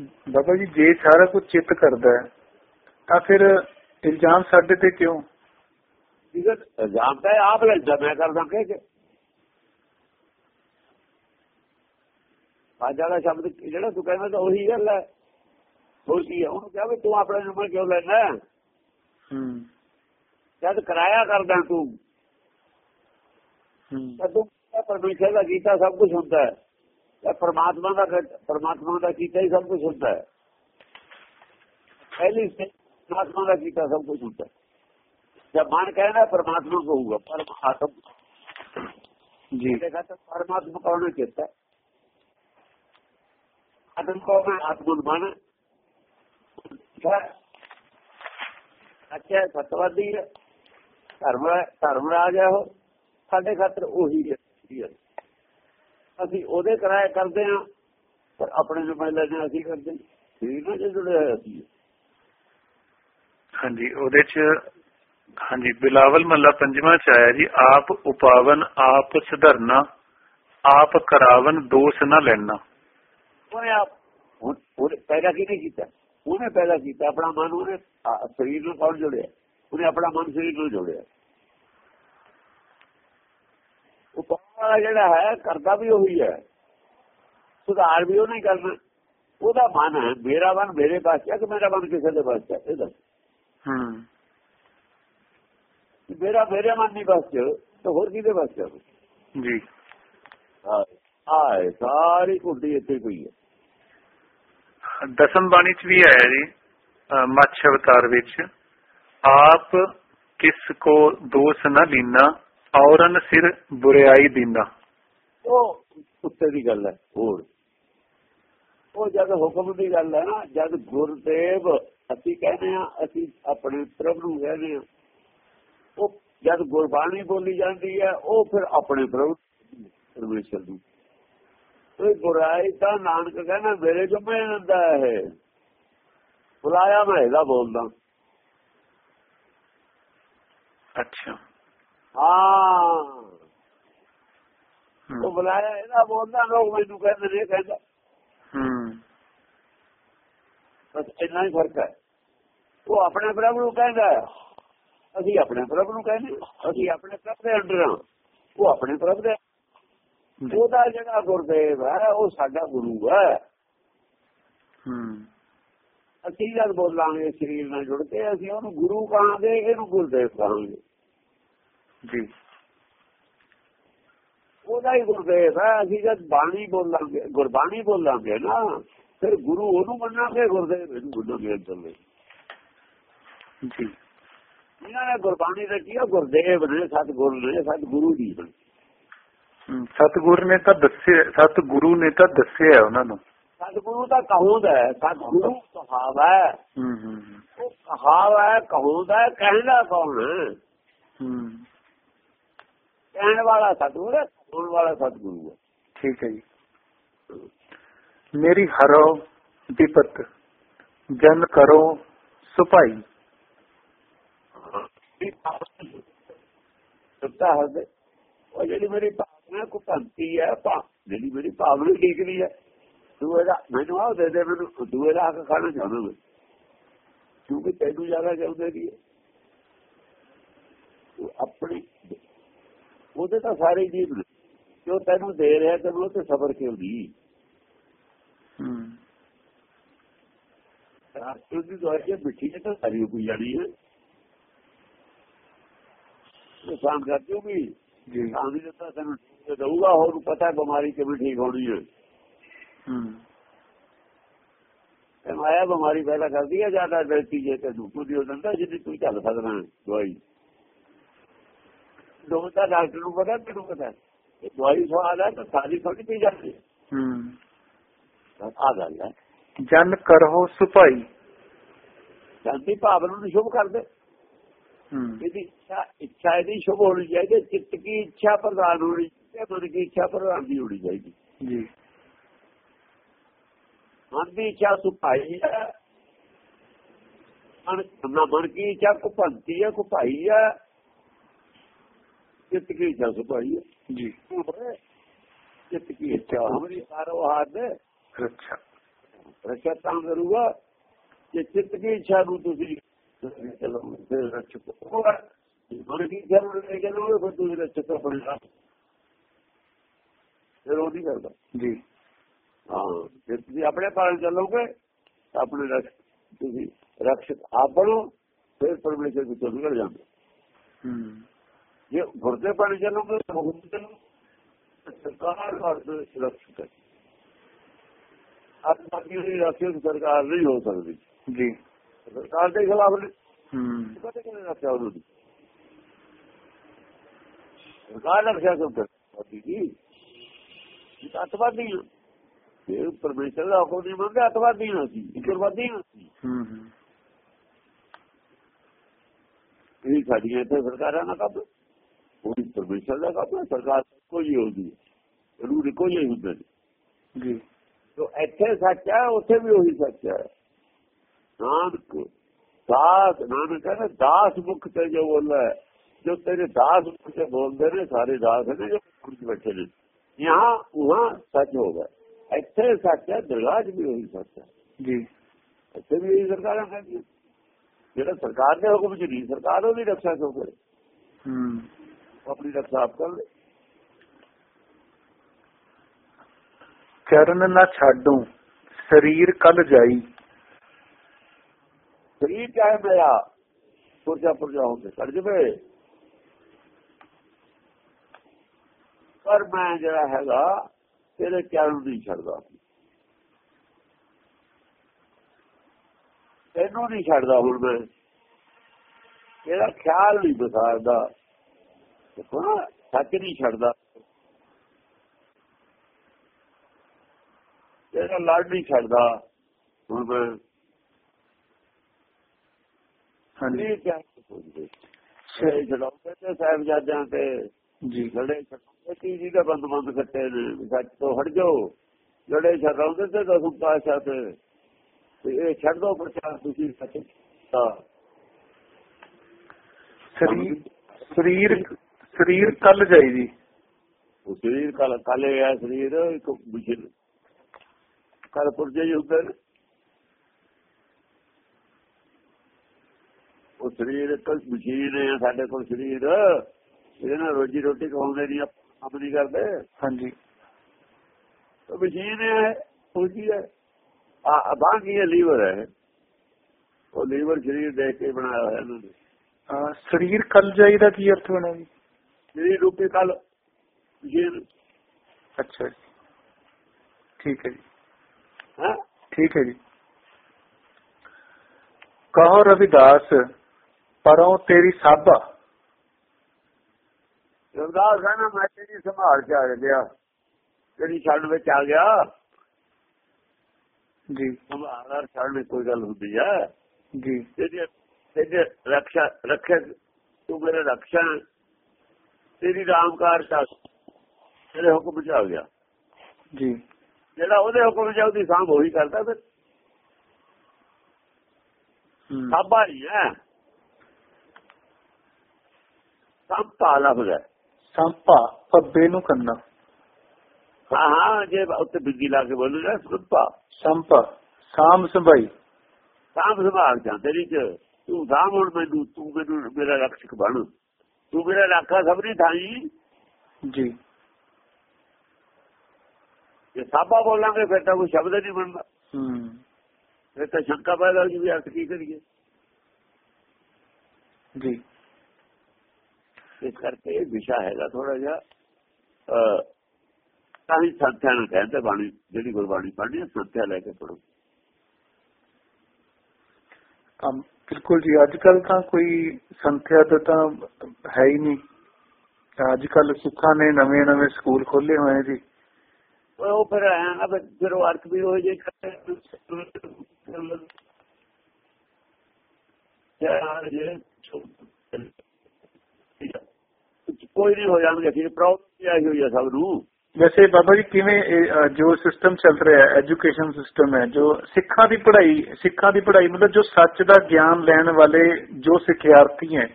S1: ਬਾਬਾ ਜੀ ਜੇ ਸਾਰਾ ਕੁਝ ਚਿੱਤ ਕਰਦਾ ਹੈ ਤਾਂ ਫਿਰ ਇਲਜ਼ਾਮ ਸਾਡੇ ਤੇ ਕਿਉਂ?
S2: ਜਾਣਦਾ ਹੈ ਆਪ ਲੈਂਦਾ ਮੈਂ ਕਰਦਾ ਕਿ ਅੱਜ ਵਾਲਾ ਸ਼ਬਦ ਜਿਹੜਾ ਤੂੰ ਕਹਿੰਦਾ ਤਾਂ ਉਹੀ ਗੱਲ ਹੈ। ਹੋਰ ਕੀ ਹੈ? ਉਹਨੂੰ ਕਿਹਾ ਵੀ ਤੂੰ ਆਪਣਾ ਨੰਬਰ ਕਿਉਂ ਲੈਣਾ
S1: ਹੂੰ?
S2: ਜਦ ਕਿਰਾਇਆ ਕਰਦਾ ਤੂੰ
S1: ਹੂੰ।
S2: ਤਾਂ ਤੂੰ ਪਰਮੇਸ਼ਰ ਦਾ ਕੀਤਾ ਸਭ ਕੁਝ ਹੁੰਦਾ ਹੈ। ਤੇ ਪਰਮਾਤਮਾ ਦਾ ਕਰ- ਪਰਮਾਤਮਾ ਦਾ ਕੀਤਾ ਹੀ ਸਭ ਕੁਝ ਹੁੰਦਾ ਹੈ ਪਹਿਲੀ ਸਟੇਜ ਪਰਮਾਤਮਾ ਦਾ ਕੀਤਾ ਸਭ ਕੁਝ ਹੁੰਦਾ ਹੈ ਜਦ ਮਨ ਕਹਿੰਦਾ ਪਰਮਾਤਮਾ ਕਹੂਗਾ ਪਰ ਆਤਮ
S1: ਜੀ
S2: ਦੇਖਾ ਤਾਂ ਪਰਮਾਤਮਾ ਕੌਣ ਹੈ ਕੀਤਾ ਆਤਮ ਕੌਣ ਹੈ ਆਤਮਨ ਮਨ ਅੱਛਾ ਸਤਵਾਦੀ ਹੈ ਧਰਮ ਧਰਮ ਰਾਜ ਹੈ ਉਹ ਸਾਡੇ ਖਾਤਰ ਉਹੀ ਹੈ ਜੀ ਹੈ। ਅਸੀਂ ਉਹਦੇ ਕਿਰਾਏ ਕਰਦੇ ਹਾਂ ਪਰ ਆਪਣੇ ਨੂੰ ਪਹਿਲਾਂ ਜੇ ਅਸੀਂ ਕਰਦੇ। ਠੀਕ ਨਾ ਜੇ ਜੁੜਿਆ ਹੋਇਆ ਸੀ।
S1: ਹਾਂਜੀ ਉਹਦੇ ਚ ਹਾਂਜੀ ਬਿਲਾਵਲ ਮੱਲਾ ਪੰਜਵਾਂ ਚ ਆਇਆ ਜੀ ਆਪ ਉਪਾਵਨ ਆਪ ਸੁਧਰਨਾ ਆਪ ਕਰਾਵਨ ਦੋਸ਼ ਨਾ ਲੈਣਾ।
S2: ਉਹਨੇ ਆਪ ਉਹ- ਉਹਨੇ ਪੈਦਾ ਕਿਹਨੇ ਕੀਤਾ? ਉਹਨੇ ਪੈਦਾ ਕੀਤਾ ਆਪਣਾ ਮਨ ਉਹਨੇ ਆ, ਸਰੀਰ ਨੂੰ ਕੌਣ ਜੋੜਿਆ? ਉਹਨੇ ਆਪਣਾ ਮਨ ਸਰੀਰ ਨੂੰ ਜੋੜਿਆ। ਉਹ ਵਾਲਾ ਜਿਹੜਾ ਹੈ ਕਰਦਾ ਵੀ ਉਹੀ ਹੈ। ਸੁਧਾਰ ਵੀ ਉਹਨੇ ਕਰਨਾ। ਉਹਦਾ ਮਨ ਹੈ ਮੇਰਾ ਮਨ ਮੇਰੇ ਪਾਸ ਹੈ ਕਿ ਮੇਰਾ ਮਨ ਕਿਸੇ ਦੇ ਪਾਸ ਹੈ ਇਹ ਦੱਸ।
S1: ਹੂੰ।
S2: ਮੇਰਾ ਮੇਰੇ ਮਨ ਨਹੀਂ ਬਸ ਤਾਂ ਹੋਰ ਕਿਹਦੇ ਪਾਸ ਹੈ?
S1: ਜੀ।
S2: ਹਾਂ ਆਏ ਸਾਰੀ ਕੁੱਡੀ ਇੱਥੇ ਕੋਈ ਹੈ।
S1: ਦਸਮ ਬਾਣੀ ਚ ਵੀ ਆਇਆ ਜੀ ਮੱਛ ਅਵਤਾਰ ਵਿੱਚ ਆਪ ਕਿਸ ਕੋ ਦੋਸ਼ ਨਾ ਲੀਨਾ ਔਰਨ ਸਿਰ ਬੁਰਿਆਈ ਦੀਨਾ
S2: ਉਹ ਉੱਤੇ ਦੀ ਗੱਲ ਹੈ ਹੋਰ ਉਹ ਜਦ ਹੁਕਮ ਦੀ ਗੱਲ ਹੈ ਨਾ ਜਦ ਗੁਰਦੇਵ ਅਸੀਂ ਕਹਿੰਦੇ ਆ ਅਸੀਂ ਆਪਣੇ ਪ੍ਰਭੂ ਨੂੰ ਕਹਿੰਦੇ ਆ ਉਹ ਜਦ ਗੁਰਬਾਣੀ ਬੋਲੀ ਜਾਂਦੀ ਹੈ ਉਹ ਫਿਰ ਆਪਣੇ ਪ੍ਰਭੂ ਪਰਮੇਸ਼ਰ ਨੂੰ। ਕੋਈ ਬੁਰਾਈ ਤਾਂ ਨਾਨਕ ਕਹਿੰਦਾ ਮੇਰੇ ਜੁਮੇ ਦਿੰਦਾ ਹੈ ਬੁਲਾਇਆ ਮੈਂ ਇਹਦਾ ਬੋਲਦਾ।
S1: ਅੱਛਾ।
S2: ਹਾਂ। ਉਹ ਬੁਲਾਇਆ ਇਹਦਾ ਬੋਲਦਾ ਲੋਕ ਮੈਨੂੰ ਕਹਿੰਦੇ ਨੇ ਕਹਿੰਦਾ।
S1: ਹੂੰ।
S2: ਬਸ ਇੰਨਾ ਹੀ ਫ਼ਰਕ ਹੈ। ਉਹ ਆਪਣੇ ਪ੍ਰਭੂ ਨੂੰ ਕਹਿੰਦਾ। ਅਸੀਂ ਆਪਣੇ ਪ੍ਰਭੂ ਨੂੰ ਕਹਿੰਦੇ। ਅਸੀਂ ਆਪਣੇ ਪ੍ਰਭ ਦੇ ਅੰਡਰ ਹਾਂ। ਉਹ ਆਪਣੇ ਪ੍ਰਭ ਦੇ। ਉਹਦਾ ਜਿਹੜਾ ਗੁਰਦੇਵ ਹੈ ਉਹ ਸਾਡਾ ਗੁਰੂ ਹੈ।
S1: ਹੂੰ।
S2: ਅਸੀਂ ਜਦ ਬੋਲਾਂਗੇ ਸਰੀਰ ਨਾਲ ਜੁੜ ਕੇ ਅਸੀਂ ਉਹਨੂੰ ਗੁਰੂ ਕਹਾਂਗੇ ਇਹਨੂੰ ਗੁਰਦੇਵ ਕਹਾਂਗੇ।
S1: ਜੀ।
S2: ਉਹਦਾ ਹੀ ਗੁਰਦੇਵ ਹੈ ਅਸੀਂ ਜਦ ਬਾਣੀ ਬੋਲਾਂਗੇ ਗੁਰਬਾਣੀ ਬੋਲਾਂਗੇ ਨਾ ਫਿਰ ਗੁਰੂ ਉਹਨੂੰ ਮੰਨਾਂਗੇ ਗੁਰਦੇਵ ਇਹਨੂੰ ਮੰਨਾਂਗੇ ਅੰਦਰਲੇ
S1: ਜੀ।
S2: ਇਹਨਾਂ ਨੇ ਗੁਰਬਾਣੀ ਰਚੀ ਆ ਗੁਰਦੇਵ ਨੇ ਸਤਿਗੁਰ ਨੇ ਸਤਿਗੁਰੂ
S1: ਹਮ, ਸਤਿਗੁਰ ਨੇ ਤਾਂ ਦੱਸਿਆ ਸਤਿਗੁਰੂ ਨੇ ਤਾਂ ਦੱਸਿਆ ਉਹਨਾਂ ਨੂੰ।
S2: ਸਤਿਗੁਰੂ ਤਾਂ ਕਹੂੰਦਾ ਹੈ ਸਤਿਗੁਰੂ ਕਹਾਵਾ ਹੈ।
S1: ਹੂੰ ਹੂੰ ਹੂੰ,
S2: ਉਹ ਕਹਾਵਾ ਹੈ ਕਹੂੰਦਾ ਹੈ ਕਹਿੰਦਾ ਕੌਣ ਹੂੰ। ਕਹਿਣ ਵਾਲਾ ਸਤਿਗੁਰ ਹੈ ਕਹਣ ਵਾਲਾ ਸਤਿਗੁਰੂ ਹੈ।
S1: ਠੀਕ ਹੈ ਜੀ। ਮੇਰੀ ਹਰੋ ਵਿਪਤ ਜਨ ਕਰੋ ਸੁਭਾਈ।
S2: ਸੁੱਤਾ ਹਰਦੇ ਉਹ ਜਿਹੜੀ ਮੇਰੀ ਭਾਵਨਾ ਕੋ ਭੰਤੀ ਹੈ ਭਾ ਜਿਹੜੀ ਮੇਰੀ ਭਾਵਨਾ ਠੀਕ ਨਹੀਂ ਹੈ ਤੂੰ ਇਹਦਾ ਮੈਨੂੰ ਆਹ ਦੇ ਦੇ ਮੈਨੂੰ ਹੱਕ ਖਾਣਾ ਚਾਹੁੰਦਾ ਕਿਉਂਕਿ ਤੈਨੂੰ ਜ਼ਿਆਦਾ ਚਾਹੁੰਦੇ ਨਹੀਂ ਹੈ। ਤੂੰ ਆਪਣੀ ਉਹਦੇ ਤਾਂ ਸਾਰੇ ਜੀਵ ਨੇ ਜੋ ਤੈਨੂੰ ਦੇ ਰਿਹਾ ਤੈਨੂੰ ਉਹ ਤੇ ਸਬਰ ਕਿਉਂ ਨਹੀਂ
S1: ਹੂੰ।
S2: ਰਾਸ਼ਟਰ ਦੀ ਦਵਾਈ ਮਿੱਠੀ ਹੈ ਤਾਂ ਸਾਰੀ ਕੋਈ ਜਾਣੀ ਹੈ। ਸਾਮ ਕਰਦੀ ਵੀ
S1: ਜੀ।
S2: ਆਂਦੀ ਤਾਂ ਤੈਨੂੰ ਦਊਗਾ ਹੋਰ ਪਤਾ ਬਿਮਾਰੀ ਕਿਵੇਂ ਠੀਕ ਹੋਣੀ ਹੈ।
S1: ਹੂੰ।
S2: ਤੇ ਮਾਇਆ ਬਿਮਾਰੀ ਪੈਦਾ ਕਰਦੀ ਹੈ ਜ਼ਿਆਦਾ ਗਲਤੀ ਜੇ ਤੈਨੂੰ ਕੋਈ ਹੋ ਜਾਂਦਾ ਜਿੱਦੀ ਤੂੰ ਚੱਲ ਸਕਦਾ ਹੈ ਦਵਾਈ ਦੋਸਤਾ ਡਾਕਟਰ ਨੂੰ ਪਤਾ ਤੈਨੂੰ ਪਤਾ। ਇਹ ਦਵਾਈ ਸਵਾਲ ਹੈ ਤਾਂ ਸਾਰੀ ਥੋੜੀ ਪੀ ਜਾਂਦੀ। ਹੈ। ਆ ਗੱਲ ਹੈ।
S1: ਜਨ ਕਰੋ ਸੁਭਾਈ।
S2: ਸ਼ਾਂਤੀ ਭਾਵਨਾ ਨੂੰ ਸ਼ੁਭ ਕਰਦੇ।
S1: ਹੂੰ।
S2: ਇਹਦੀ ਇੱਛਾ ਇੱਛਾ ਇਹਦੀ ਸ਼ੁਭ ਹੋਣੀ ਚਾਹੀਦੀ। ਚਿੱਤ ਕੀ ਇੱਛਾ ਪ੍ਰਦਾਨ ਹੋਣੀ ਚਾਹੀਦੀ ਮਨ ਕੀ ਇੱਛਾ ਪ੍ਰਦਾਨ ਦੀ ਹੋਣੀ ਚਾਹੀਦੀ।
S1: ਜੀ।
S2: ਮਨ ਦੀ ਇੱਛਾ ਸੁਭਾਈ ਹੈ ਮਨ ਮਨ ਕੀ ਇੱਛਾ ਕੁਪੰਤੀ ਹੈ ਕੁਪਾਈ ਹੈ ਚਿੱਤ ਕੀ ਇੱਛਾ ਸੁਭਾਈ ਹੈ
S1: ਜੀ।
S2: ਚਿੱਤ ਕੀ ਇੱਛਾ ਹਮਾਰੀ ਸਾਰੋ ਹਾਥ
S1: ਰੱਛਾ
S2: ਰੱਖਿਆ। ਤਾਂ ਕਰੂਗਾ ਕਿ ਚਿੱਤ ਕੀ ਇੱਛਾ ਨੂੰ ਤੁਸੀਂ ਚਲੋ ਫਿਰ ਰੱਖੋ ਹੋਗਾ ਮਨ ਕੀ ਇੱਛਾ ਨੂੰ ਲੈ ਕੇ ਲਓਗੇ ਫਿਰ ਤੁਸੀਂ ਰੱਖੋ ਪੜੇਗਾ ਫਿਰ ਉਹ ਨਹੀਂ ਕਰਦਾ।
S1: ਜੀ।
S2: ਹਾਂ ਜੇ ਤੁਸੀਂ ਆਪਣੇ ਪਾਲਣ ਚੱਲੋਗੇ ਆਪਣੇ ਰਕਸ਼ ਤੁਸੀਂ ਰਕਸ਼ਕ ਆਪ ਬਣੋ ਫਿਰ ਪਰਮੇਸ਼ਰ ਵਿੱਚੋਂ ਨਿਕਲ ਜਾਂਦੇ।
S1: ਹੂੰ।
S2: ਜੇ ਗੁਰਦੇ ਪਾਣੀ ਚੱਲੋਗੇ ਤਾਂ ਹੁਕਮ ਚੱਲੋ ਸਰਕਾਰ ਵਾਸਤੇ ਰਕਸ਼ਕ ਹੈ। ਆਪ ਬਾਕੀ ਦੀ ਰਕਸ਼ਕ ਸਰਕਾਰ ਨਹੀਂ ਹੋ ਸਕਦੀ
S1: ਜੀ।
S2: ਸਰਕਾਰ ਦੇ ਖਿਲਾਫ
S1: ਹੂੰ।
S2: ਪਤਾ ਕਿਵੇਂ ਰੱਖਿਆ ਉਹਨੂੰ? ਦੀ ਸਰਕਾਰ ਰੱਖਿਆ ਕਰਦੀ ਜੀ। ਅੱਤਵਾਦੀ ਇਹ ਪਰਮੇਸ਼ਰ ਦਾ ਹੁਕਮ ਨਹੀਂ ਮੰਨਦੇ ਅੱਤਵਾਦੀ ਨਾ ਸੀ। ਇਕਰਵਾਦੀ ਨਾ ਸੀ।
S1: ਹੂੰ ਹੂੰ।
S2: ਇਹ ਸਾਡੀਆਂ ਇੱਥੇ ਸਰਕਾਰਾਂ ਦਾ ਕੰਮ ਉਹਦੀ ਪਰਮੇਸ਼ਰ ਦਾ ਕੰਮ ਹੈ ਸਰਕਾਰ ਕੋਈ ਹੋਦੀ ਹੈ ਰੂਲ ਕੋਈ ਹੀ ਹੁੰਦੇ
S1: ਜੀ।
S2: ਜੋ ਇੱਥੇ ਸੱਚ ਹੈ ਉੱਥੇ ਵੀ ਉਹੀ ਸੱਚ ਹੈ। ਨਾਨਕ ਦਾਸ ਨਾਨਕ ਕਹਿੰਦਾ ਦਾਸ ਮੁਖ ਤੇ ਜੋ ਬੋਲਦਾ ਹੈ, ਜੋ ਤੇਰੇ ਦਾਸ ਮੁਖ ਤੇ ਬੋਲਦੇ ਨੇ ਸਾਰੇ ਦਾਸ ਨੇ ਜੋ ਕੁਝ ਬੈਠੇ ਨੇ। ਯਹਾਂ ਵਹਾਂ ਸੱਚ ਹੋਗਾ ਇੱਥੇ ਸੱਚ ਹੈ ਦਰਗਾਹ ਵੀ ਉਹੀ ਸੱਚ ਹੈ।
S1: ਜੀ।
S2: ਇੱਥੇ ਵੀ ਇਹੀ ਸਰਕਾਰਾਂ ਕਹਿੰਦੀਆਂ। ਜਿਹੜਾ ਸਰਕਾਰ ਦੇ ਹੁਕਮ 'ਚ ਨਹੀਂ ਸਰਕਾਰ ਉਹਦੀ ਰੱਖਿਆ ਕਿਉਂ ਕਰੇ
S1: ਹੂੰ।
S2: ਉਹ ਆਪਣੀ ਰੱਖਿਆ ਆਪ ਕਰ ਲੈ।
S1: ਚਰਨ ਨਾ ਛਾਡੂ, ਸਰੀਰ ਕਲ ਜਾਈ।
S2: ਸਰੀਰ ਚਾਹੇ ਮੇਰਾ ਪੁਰਜਾ ਪੁਰਜਾ ਹੋ ਕੇ ਜਵੇ। ਪਰ ਮੈਂ ਜਿਹੜਾ ਹੈਗਾ, ਤੇਰੇ ਚਰਨ ਨਹੀਂ ਛੱਡਦਾ। ਤੈਨੂੰ ਨਹੀਂ ਛੱਡਦਾ ਹੁਣ ਮੈਂ। ਇਹਦਾ ਖਿਆਲ ਨਹੀਂ ਬਸਾਰਦਾ ਸੱਚ ਨਹੀਂ ਛੱਡਦਾ। ਤੇਰਾ ਲੜ ਨਹੀਂ ਛੱਡਦਾ। ਹੁਣ ਮੈਂ
S1: ਹਾਂਜੀ।
S2: ਇਹ ਕਿਆ ਸੋਚਦੇ ਸੇ ਜਲਾਉਂਦੇ ਤੇ ਸਾਹਿਬਜ਼ਾਦਿਆਂ ਤੇ
S1: ਜੀ।
S2: ਲੜੇ ਛੱਡਦੇ ਕੀ ਜੀ ਦਾ ਬੰਦ ਬੰਦ ਕੱਟੇ ਨੇ ਸੱਚ ਤੋਂ ਹਟ ਜਾਓ। ਲੜੇ ਛੱਡਾਉਂਦੇ ਤੇ ਦਸੂ ਪਾਸ਼ਾ ਤੇ। ਤੇ ਇਹ ਛੱਡ ਦੋ ਪ੍ਰਚਾਰ ਤੁਸੀਂ ਸੱਚ। ਦਾ
S1: ਸਰੀਰ ਸਰੀਰ ਸਰੀਰ ਕਲ ਜਾਈ ਜੀ।
S2: ਉਹ ਸਰੀਰ ਕੱਲ ਕਾਲੇ ਆ ਸਰੀਰ ਇੱਕ ਵਿਸ਼ੇ ਕੱਲ ਪੁਰਜੇ ਹੁੰਦੇ ਉਹ ਸਰੀਰ ਇੱਕ ਮਸ਼ੀਨ ਹੈ ਸਾਡੇ ਕੋਲ ਸਰੀਰ। ਇਹਦੇ ਨਾਲ ਰੋਜੀ ਰੋਟੀ ਖਾਉਂਦੇ ਨਹੀਂ ਆਪਾਂ ਕੰਮ ਨਹੀਂ ਕਰਦੇ।
S1: ਹਾਂਜੀ।
S2: ਉਹ ਮਸ਼ੀਨ ਹੈ ਉਹ ਕੀ ਹੈ? ਆ ਬਾਕੀ ਲੀਵਰ ਹੈ। ਉਹ ਲੀਵਰ ਸਰੀਰ ਦੇਖ ਕੇ ਬਣਾਇਆ ਹੋਇਆ ਇਹਨਾਂ ਨੇ।
S1: ਸਰੀਰ ਕਲਜਾਈ ਦਾ ਕੀ ਅਰਥ ਬਣਾ ਜੀ
S2: ਸਰੀਰ ਰੂਪੀ ਕਲ ਜੀਨ
S1: ਅੱਛਾ ਠੀਕ ਹੈ ਜੀ।
S2: ਹੈ?
S1: ਠੀਕ ਹੈ ਜੀ। ਕਹੋ ਰਵਿਦਾਸ ਪਰੋਂ ਤੇਰੀ ਸਾਬਾ।
S2: ਰਵਦਾਸ ਕਹਿੰਦਾ ਮੈਂ ਤੇਰੀ ਸੰਭਾਲ ਚ ਆ ਗਿਆ। ਤੇਰੀ ਛੱਡ ਵਿੱਚ ਆ ਗਿਆ।
S1: ਜੀ।
S2: ਸੰਭਾਲ ਛੱਡ ਵਿੱਚ ਕੋਈ ਗੱਲ ਹੁੰਦੀ ਹੈ।
S1: ਜੀ।
S2: ਤੇਰੀ ਤੇਰੀ ਰੱਖਿਆ ਰੱਖੇ ਤੂੰ ਮੇਰੇ ਰੱਖਿਆ। ਤੇਰੀ ਰਾਮਕਾਰ ਚ ਤੇਰੇ ਹੁਕਮ ਚ ਆ ਗਿਆ।
S1: ਜੀ।
S2: ਜਿਹੜਾ ਉਹਦੇ ਹੁਕਮ ਚ ਉਹਦੀ ਸਾਂਭ ਉਹੀ ਕਰਦਾ ਫਿਰ। ਸਾਬਾ ਹੀ ਹੈ। ਸੰਭਾ ਲਫ਼ਜ਼ ਹੈ।
S1: ਸੰਪਾ ਪੱਬੇ ਨੂੰ ਕੰਨਾ।
S2: ਹਾਂ ਹਾਂ ਜੇ ਉੱਤੇ ਬਿੱਗੀ ਲਾ ਕੇ ਬੋਲੂਗਾ ਸੰਭਾ।
S1: ਸੰਪਾ ਸਾਮ ਸੰਭਾਈ।
S2: ਸਾਂਭ ਸੰਭਾਲ ਜਾਂ ਤੇਰੀ ਚ ਤੂੰ ਸਾਂਭ ਹੁਣ ਮੈਨੂੰ ਤੂੰ ਮੈਨੂੰ ਮੇਰਾ ਰਖਸ਼ਕ ਬਣ। ਤੂੰ ਮੇਰਾ ਰਾਖਾ ਸਭਰੀ ਥਾਈ
S1: ਜੀ।
S2: ਜੇ ਸਾਬਾ ਬੋਲਾਂਗੇ ਫਿਰ ਤਾਂ ਕੋਈ ਸ਼ਬਦ ਨਹੀਂ ਬਣਦਾ।
S1: ਹਮ
S2: ਫਿਰ ਤਾਂ ਸ਼ੰਕਾ ਪੈਦਾ ਹੋ ਜੂਗੀ ਅਰਥ ਕੀ ਕਰੀਏ?
S1: ਜੀ।
S2: ਇਸ ਕਰਕੇ ਇਹ ਵਿਸ਼ਾ ਹੈਗਾ ਥੋੜਾ ਜਿਹਾ। ਅ ਤਾਂ ਹੀ ਸੰਥਿਆ ਨੂੰ ਕਹਿੰਦੇ ਬਾਣੀ ਜਿਹੜੀ ਗੁਰਬਾਣੀ ਪੜ੍ਹਨੀ ਹੈ ਸੰਥਿਆ ਲੈ ਕੇ ਪੜੋ
S1: ਅਮ, ਬਿਲਕੁਲ ਜੀ ਅੱਜ ਕੱਲ ਤਾਂ ਕੋਈ ਸੰਥਿਆ ਦਾ ਤਾਂ ਹੈ ਹੀ ਨਹੀਂ। ਅੱਜ ਕੱਲ ਸਿੱਖਾਂ ਨੇ ਨਵੇਂ ਨਵੇਂ ਸਕੂਲ ਖੋਲੇ ਹੋਏ ਜੀ।
S2: ਉਹ ਫਿਰ ਐ ਫਿਰ ਅਰਥ ਵੀ ਹੋ ਜੇ, ਕੋਈ ਨਹੀਂ ਹੋ ਜਾਣਗੇ ਫਿਰ ਪ੍ਰੋਬਲਮ ਆਈ ਹੋਈ ਹੈ ਸਭ ਨੂੰ।
S1: ਵੈਸੇ ਬਾਬਾ ਜੀ ਕਿਵੇਂ ਜੋ ਸਿਸਟਮ ਚੱਲ ਰਿਹਾ ਹੈ ਐਜੂਕੇਸ਼ਨ ਸਿਸਟਮ ਹੈ ਜੋ ਸਿੱਖਾਂ ਦੀ ਪੜ੍ਹਾਈ ਸਿੱਖਾਂ ਦੀ ਪੜ੍ਹਾਈ ਮਤਲਬ ਜੋ ਸੱਚ ਦਾ ਗਿਆਨ ਲੈਣ ਵਾਲੇ ਜੋ ਸਿੱਖਿਆਰਥੀ ਹੈ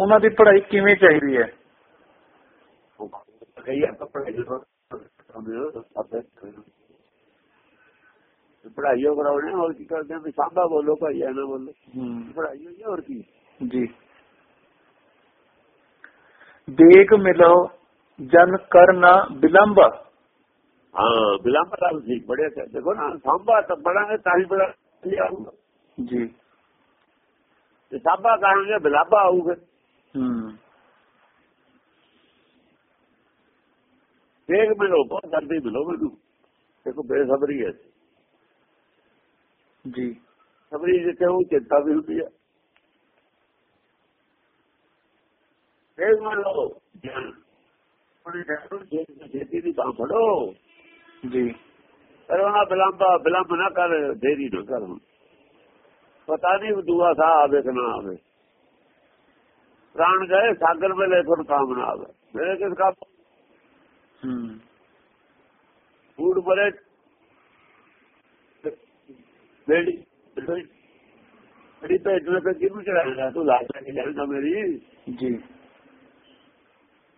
S1: ਉਹਨਾਂ ਦੀ ਪੜ੍ਹਾਈ ਕਿਵੇਂ ਚਾਹੀਦੀ ਹੈ?
S2: ਕਈ ਆਪਾਂ ਪੜ੍ਹਾਈ ਪੜ੍ਹਾਈ ਉਹ ਕਰਾਉਣੇ ਹੋਰ ਕੀ ਕਰਦੇ ਆ? ਵੀ ਸਾਂਭਾ ਬੋਲੋ ਭਾਈ ਐ ਨਾ ਬੋਲੋ। ਪੜ੍ਹਾਈ ਹੋਈ ਹੈ ਹੋਰ ਕੀ?
S1: ਜੀ। ਦੇਗ ਮਿਲੋ ਜਨ ਕਰਨਾ ਬਿਲੰਬ।
S2: ਹਾਂ ਬਿਲੰਬ ਦਾ ਸੀ ਬੜੇ ਅੱਛਾ। ਦੇਖੋ ਨਾ ਸਾਂਭਾ ਤਾਂ ਪੜਾਂਗੇ ਤਾਂ ਹੀ ਬੜਾ ਆਊਗਾ
S1: ਜੀ।
S2: ਤੇ ਸਾਂਭਾ ਕਹਾਂਗੇ ਬਿਲਾਬਾ ਆਊਗਾ
S1: ਹਮ
S2: ਦੇਖ ਮਿਲੋ ਬਹੁਤ ਜਲਦੀ ਮਿਲੋ ਮੈਨੂੰ। ਦੇਖੋ ਬੇਸਬਰੀ ਹੈ।
S1: ਜੀ।
S2: ਸਬਰੀ ਜਿੱਥੇ ਉਹ ਚਿੰਤਾ ਵੀ ਹੁੰਦੀ ਹੈ। ਦੇਖ ਮਿਲੋ ਉਹਨੇ ਦੇਖੋ ਜੇਤੀ ਦੀ ਬਾਹ ਫੜੋ
S1: ਜੀ।
S2: ਪਰ ਉਹਨਾਂ ਬਿਲੰਬਾ ਬਿਲੰਬ ਨਾ ਕਰ ਦੇਰੀ ਨਾ ਕਰ ਪਤਾ ਨਹੀਂ ਦੁਆ ਸਾ ਆਵੇ ਕਿ ਨਾ ਆਵੇ। ਪ੍ਰਾਣ ਗਏ ਸਾਗਰ ਵੇਲੇ ਫਿਰ ਕਾਮ ਨਾ ਆਵੇ। ਮੇਰੇ ਕਿਸ ਕੰਮ
S1: ਹਮ
S2: ਫੂਡ ਬਰੇ ਬੇੜੀ ਬੜੀ ਤੇ ਕਿਹਨੂੰ ਚੜਾਏਗਾ ਤੂੰ ਲਾਸ਼ ਲੈ ਕੇ ਜਾਏਗਾ ਮੇਰੀ।
S1: ਜੀ।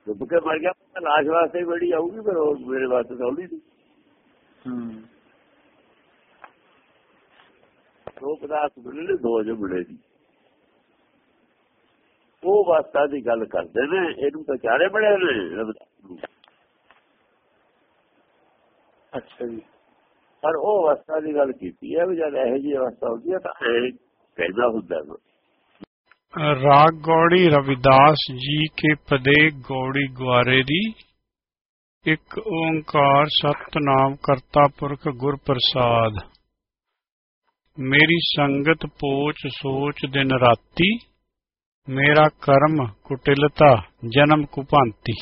S2: ਡੁੱਬ ਕੇ ਮਰ ਗਿਆ ਤਾਂ ਲਾਸ਼ ਵਾਸਤੇ ਹੀ ਬੜੀ ਆਊਗੀ ਪਰ ਉਹ ਮੇਰੇ ਵਾਸਤੇ ਆਉਣੀ ਨਹੀਂ
S1: ਹਮ
S2: ਦੋ ਪਦਾਰਥ ਨੇ ਦੋ ਜੋ ਮਿਲੇ ਜੀ ਉਹ ਵਾਸਤਾ ਦੀ ਗੱਲ ਕਰਦੇ ਨੇ ਇਹਨੂੰ ਤਾਂ ਚਾਰੇ ਬੜੇ ਨੂੰ।
S1: ਅੱਛਾ ਜੀ।
S2: ਪਰ ਉਹ ਅਵਸਥਾ ਦੀ ਗੱਲ ਕੀਤੀ ਹੈ ਵੀ ਜਦ ਇਹੋ ਜਿਹੀ ਅਵਸਥਾ ਹੁੰਦੀ ਹੈ ਤਾਂ ਇਹ ਕਹਿੰਦਾ ਹੁੰਦਾ ਹੈ।
S3: ਰਾਗ ਗੌੜੀ ਰਵਿਦਾਸ ਜੀ ਕੇ ਪਦੇ ਗੋੜੀ ਗਵਾਰੇ ਦੀ। ਇੱਕ ਓੰਕਾਰ ਸਤਨਾਮ ਕਰਤਾ ਪੁਰਖ ਗੁਰ ਪ੍ਰਸਾਦ। ਮੇਰੀ ਸੰਗਤ ਪੋਚ ਸੋਚ ਦਿਨ ਰਾਤੀ, ਮੇਰਾ ਕਰਮ ਕੁਟਿਲਤਾ ਜਨਮ ਕੁਪਾਂਤੀ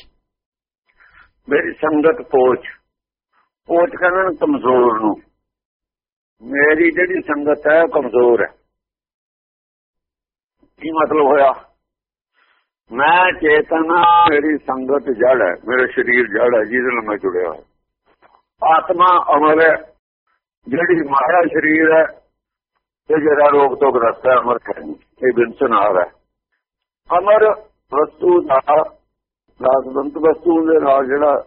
S2: ਮੇਰੀ ਸੰਗਤ ਪੋਚ ਪੋਚ ਕਰਨ ਕਮਜ਼ੋਰ ਨੂੰ। ਮੇਰੀ ਜਿਹੜੀ ਸੰਗਤ ਹੈ ਕਮਜ਼ੋਰ ਹੈ। ਕੀ ਮਤਲਬ ਹੋਇਆ? ਮੈਂ ਚੇਤਨਾ ਮੇਰੀ ਸੰਗਤ ਜੜ ਹੈ, ਮੇਰਾ ਸਰੀਰ ਜੜ ਹੈ, ਜਿਹਦੇ ਨਾਲ ਮੈਂ ਜੁੜਿਆ ਹੋਇਆ। ਆਤਮਾ ਅਮਰ ਹੈ, ਜਿਹੜੀ ਮਾਇਆ ਸਰੀਰ ਹੈ, ਇਹ ਜਿਹੜਾ ਰੋਗ ਤੋਂ ਗ੍ਰਸਤ ਹੈ, ਅਮਰ ਹੈ ਇਹ ਬਿਨਸਨਾਰ ਹੈ। ਅਮਰ ਵਸਤੂ ਦਾ ਰਾਸਵੰਤ ਵਸਤੂ ਦੇ ਨਾਲ ਜਿਹੜਾ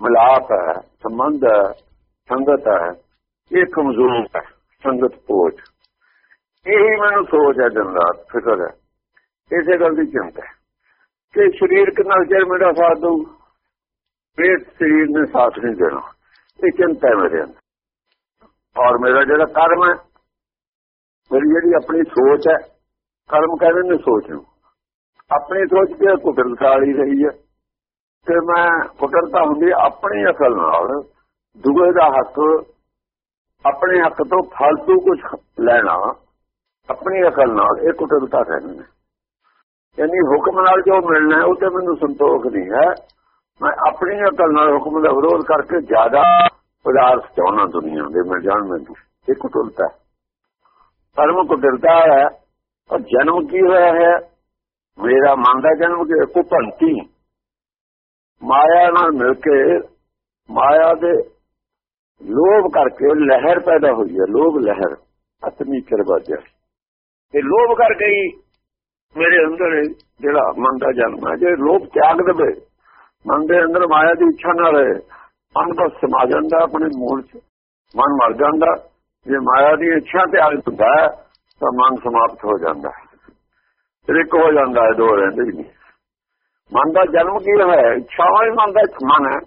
S2: ਮਿਲਾਪ ਹੈ, ਸੰਬੰਧ ਹੈ, ਸੰਗਤ ਹੈ, ਇਹ ਕਮਜ਼ੋਰ ਹੈ, ਸੰਗਤ ਪੋਚ। ਇਹੀ ਮੈਨੂੰ ਸੋਚ ਹੈ ਦਿਨ ਰਾਤ, ਫਿਕਰ ਹੈ। ਇਸੇ ਗੱਲ ਦੀ ਚਿੰਤਾ ਕਿ ਸਰੀਰ ਕਿੰਨਾ ਚਿਰ ਮੇਰਾ ਸਾਥ ਦਊ? ਇਹ ਸਰੀਰ ਨੇ ਸਾਥ ਨਹੀਂ ਦੇਣਾ। ਇਹ ਚਿੰਤਾ ਮੇਰੇ ਅੰਦਰ। ਔਰ ਮੇਰਾ ਜਿਹੜਾ ਕਰਮ ਹੈ, ਮੇਰੀ ਜਿਹੜੀ ਆਪਣੀ ਸੋਚ ਹੈ, ਕਰਮ ਕਹਿੰਦੇ ਨੇ ਸੋਚ ਨੂੰ। ਆਪਣੀ ਸੋਚ ਤੇ ਕੁਦਰਤ ਵਾਲੀ ਰਹੀ ਹੈ। ਤੇ ਮੈਂ ਕੁਦਰਤਾ ਹੁੰਦੀ ਆਪਣੀ ਅਕਲ ਨਾਲ। ਦੂਏ ਦਾ ਹੱਕ, ਆਪਣੇ ਹੱਕ ਤੋਂ ਫालतू ਕੁਝ ਲੈਣਾ। ਆਪਣੀ ਅਕਲ ਨਾਲ, ਇਹ ਕੁਟਲਤਾ ਕਹਿੰਦੇ ਨੇ ਯਾਨੀ ਹੁਕਮ ਨਾਲ ਜੋ ਮਿਲਣਾ, ਉਹ ਤੇ ਮੈਨੂੰ ਸੰਤੋਖ ਨਹੀਂ ਹੈ। ਮੈਂ ਆਪਣੀ ਅਕਲ ਨਾਲ ਹੁਕਮ ਦਾ ਵਿਰੋਧ ਕਰਕੇ ਜ਼ਿਆਦਾ ਪਦਾਰਥ ਚਾਹਣਾ ਦੁਨੀਆ ਦੇ ਮਿਲ ਜਾਣ ਮੈਨੂੰ। ਇਹ ਕੁਟਲਤਾ ਪਰਮ ਕੁਦਰਤਾ ਹੈ। ਔਰ ਜਨਮ ਕੀ ਹੋਇਆ ਹੈ? ਮੇਰਾ ਮਨ ਦਾ ਜਨਮ ਕਿ ਕੋ ਭੰਤੀ। ਮਾਇਆ ਨਾਲ ਮਿਲ ਕੇ, ਮਾਇਆ ਦੇ ਲੋਭ ਕਰਕੇ ਲਹਿਰ ਪੈਦਾ ਹੋਈ ਹੈ। ਲੋਭ ਲਹਿਰ ਅਤਮੀ ਕਰਵਾਜਾ ਤੇ ਲੋਭ ਕਰਕੇ ਹੀ ਮੇਰੇ ਅੰਦਰ ਜਿਹੜਾ ਮਨ ਦਾ ਜਨਮ ਹੈ, ਜੇ ਲੋਭ ਤਿਆਗ ਦੇਵੇ, ਮਨ ਦੇ ਅੰਦਰ ਮਾਇਆ ਦੀ ਇੱਛਾ ਨਾ ਰਹੇ, ਮਨ ਬਸ ਸਮਾ ਜਾਂਦਾ ਆਪਣੇ ਮੂਲ 'ਚ। ਮਨ ਮਰ ਜਾਂਦਾ। ਜੇ ਮਾਇਆ ਦੀ ਇੱਛਾ ਤਿਆਗ ਦਿੰਦਾ ਤਾਂ ਮਨ ਸਮਾਪਤ ਹੋ ਜਾਂਦਾ ਫਿਰ ਇੱਕ ਹੋ ਜਾਂਦਾ ਹੈ ਦੋ ਰਹਿੰਦੇ ਹੀ ਨਹੀਂ। ਮਨ ਦਾ ਜਨਮ ਕੀ ਹੈ? ਇੱਛਾਵਾਂ ਹੀ ਮਨ ਦਾ ਮਨ ਹੈ।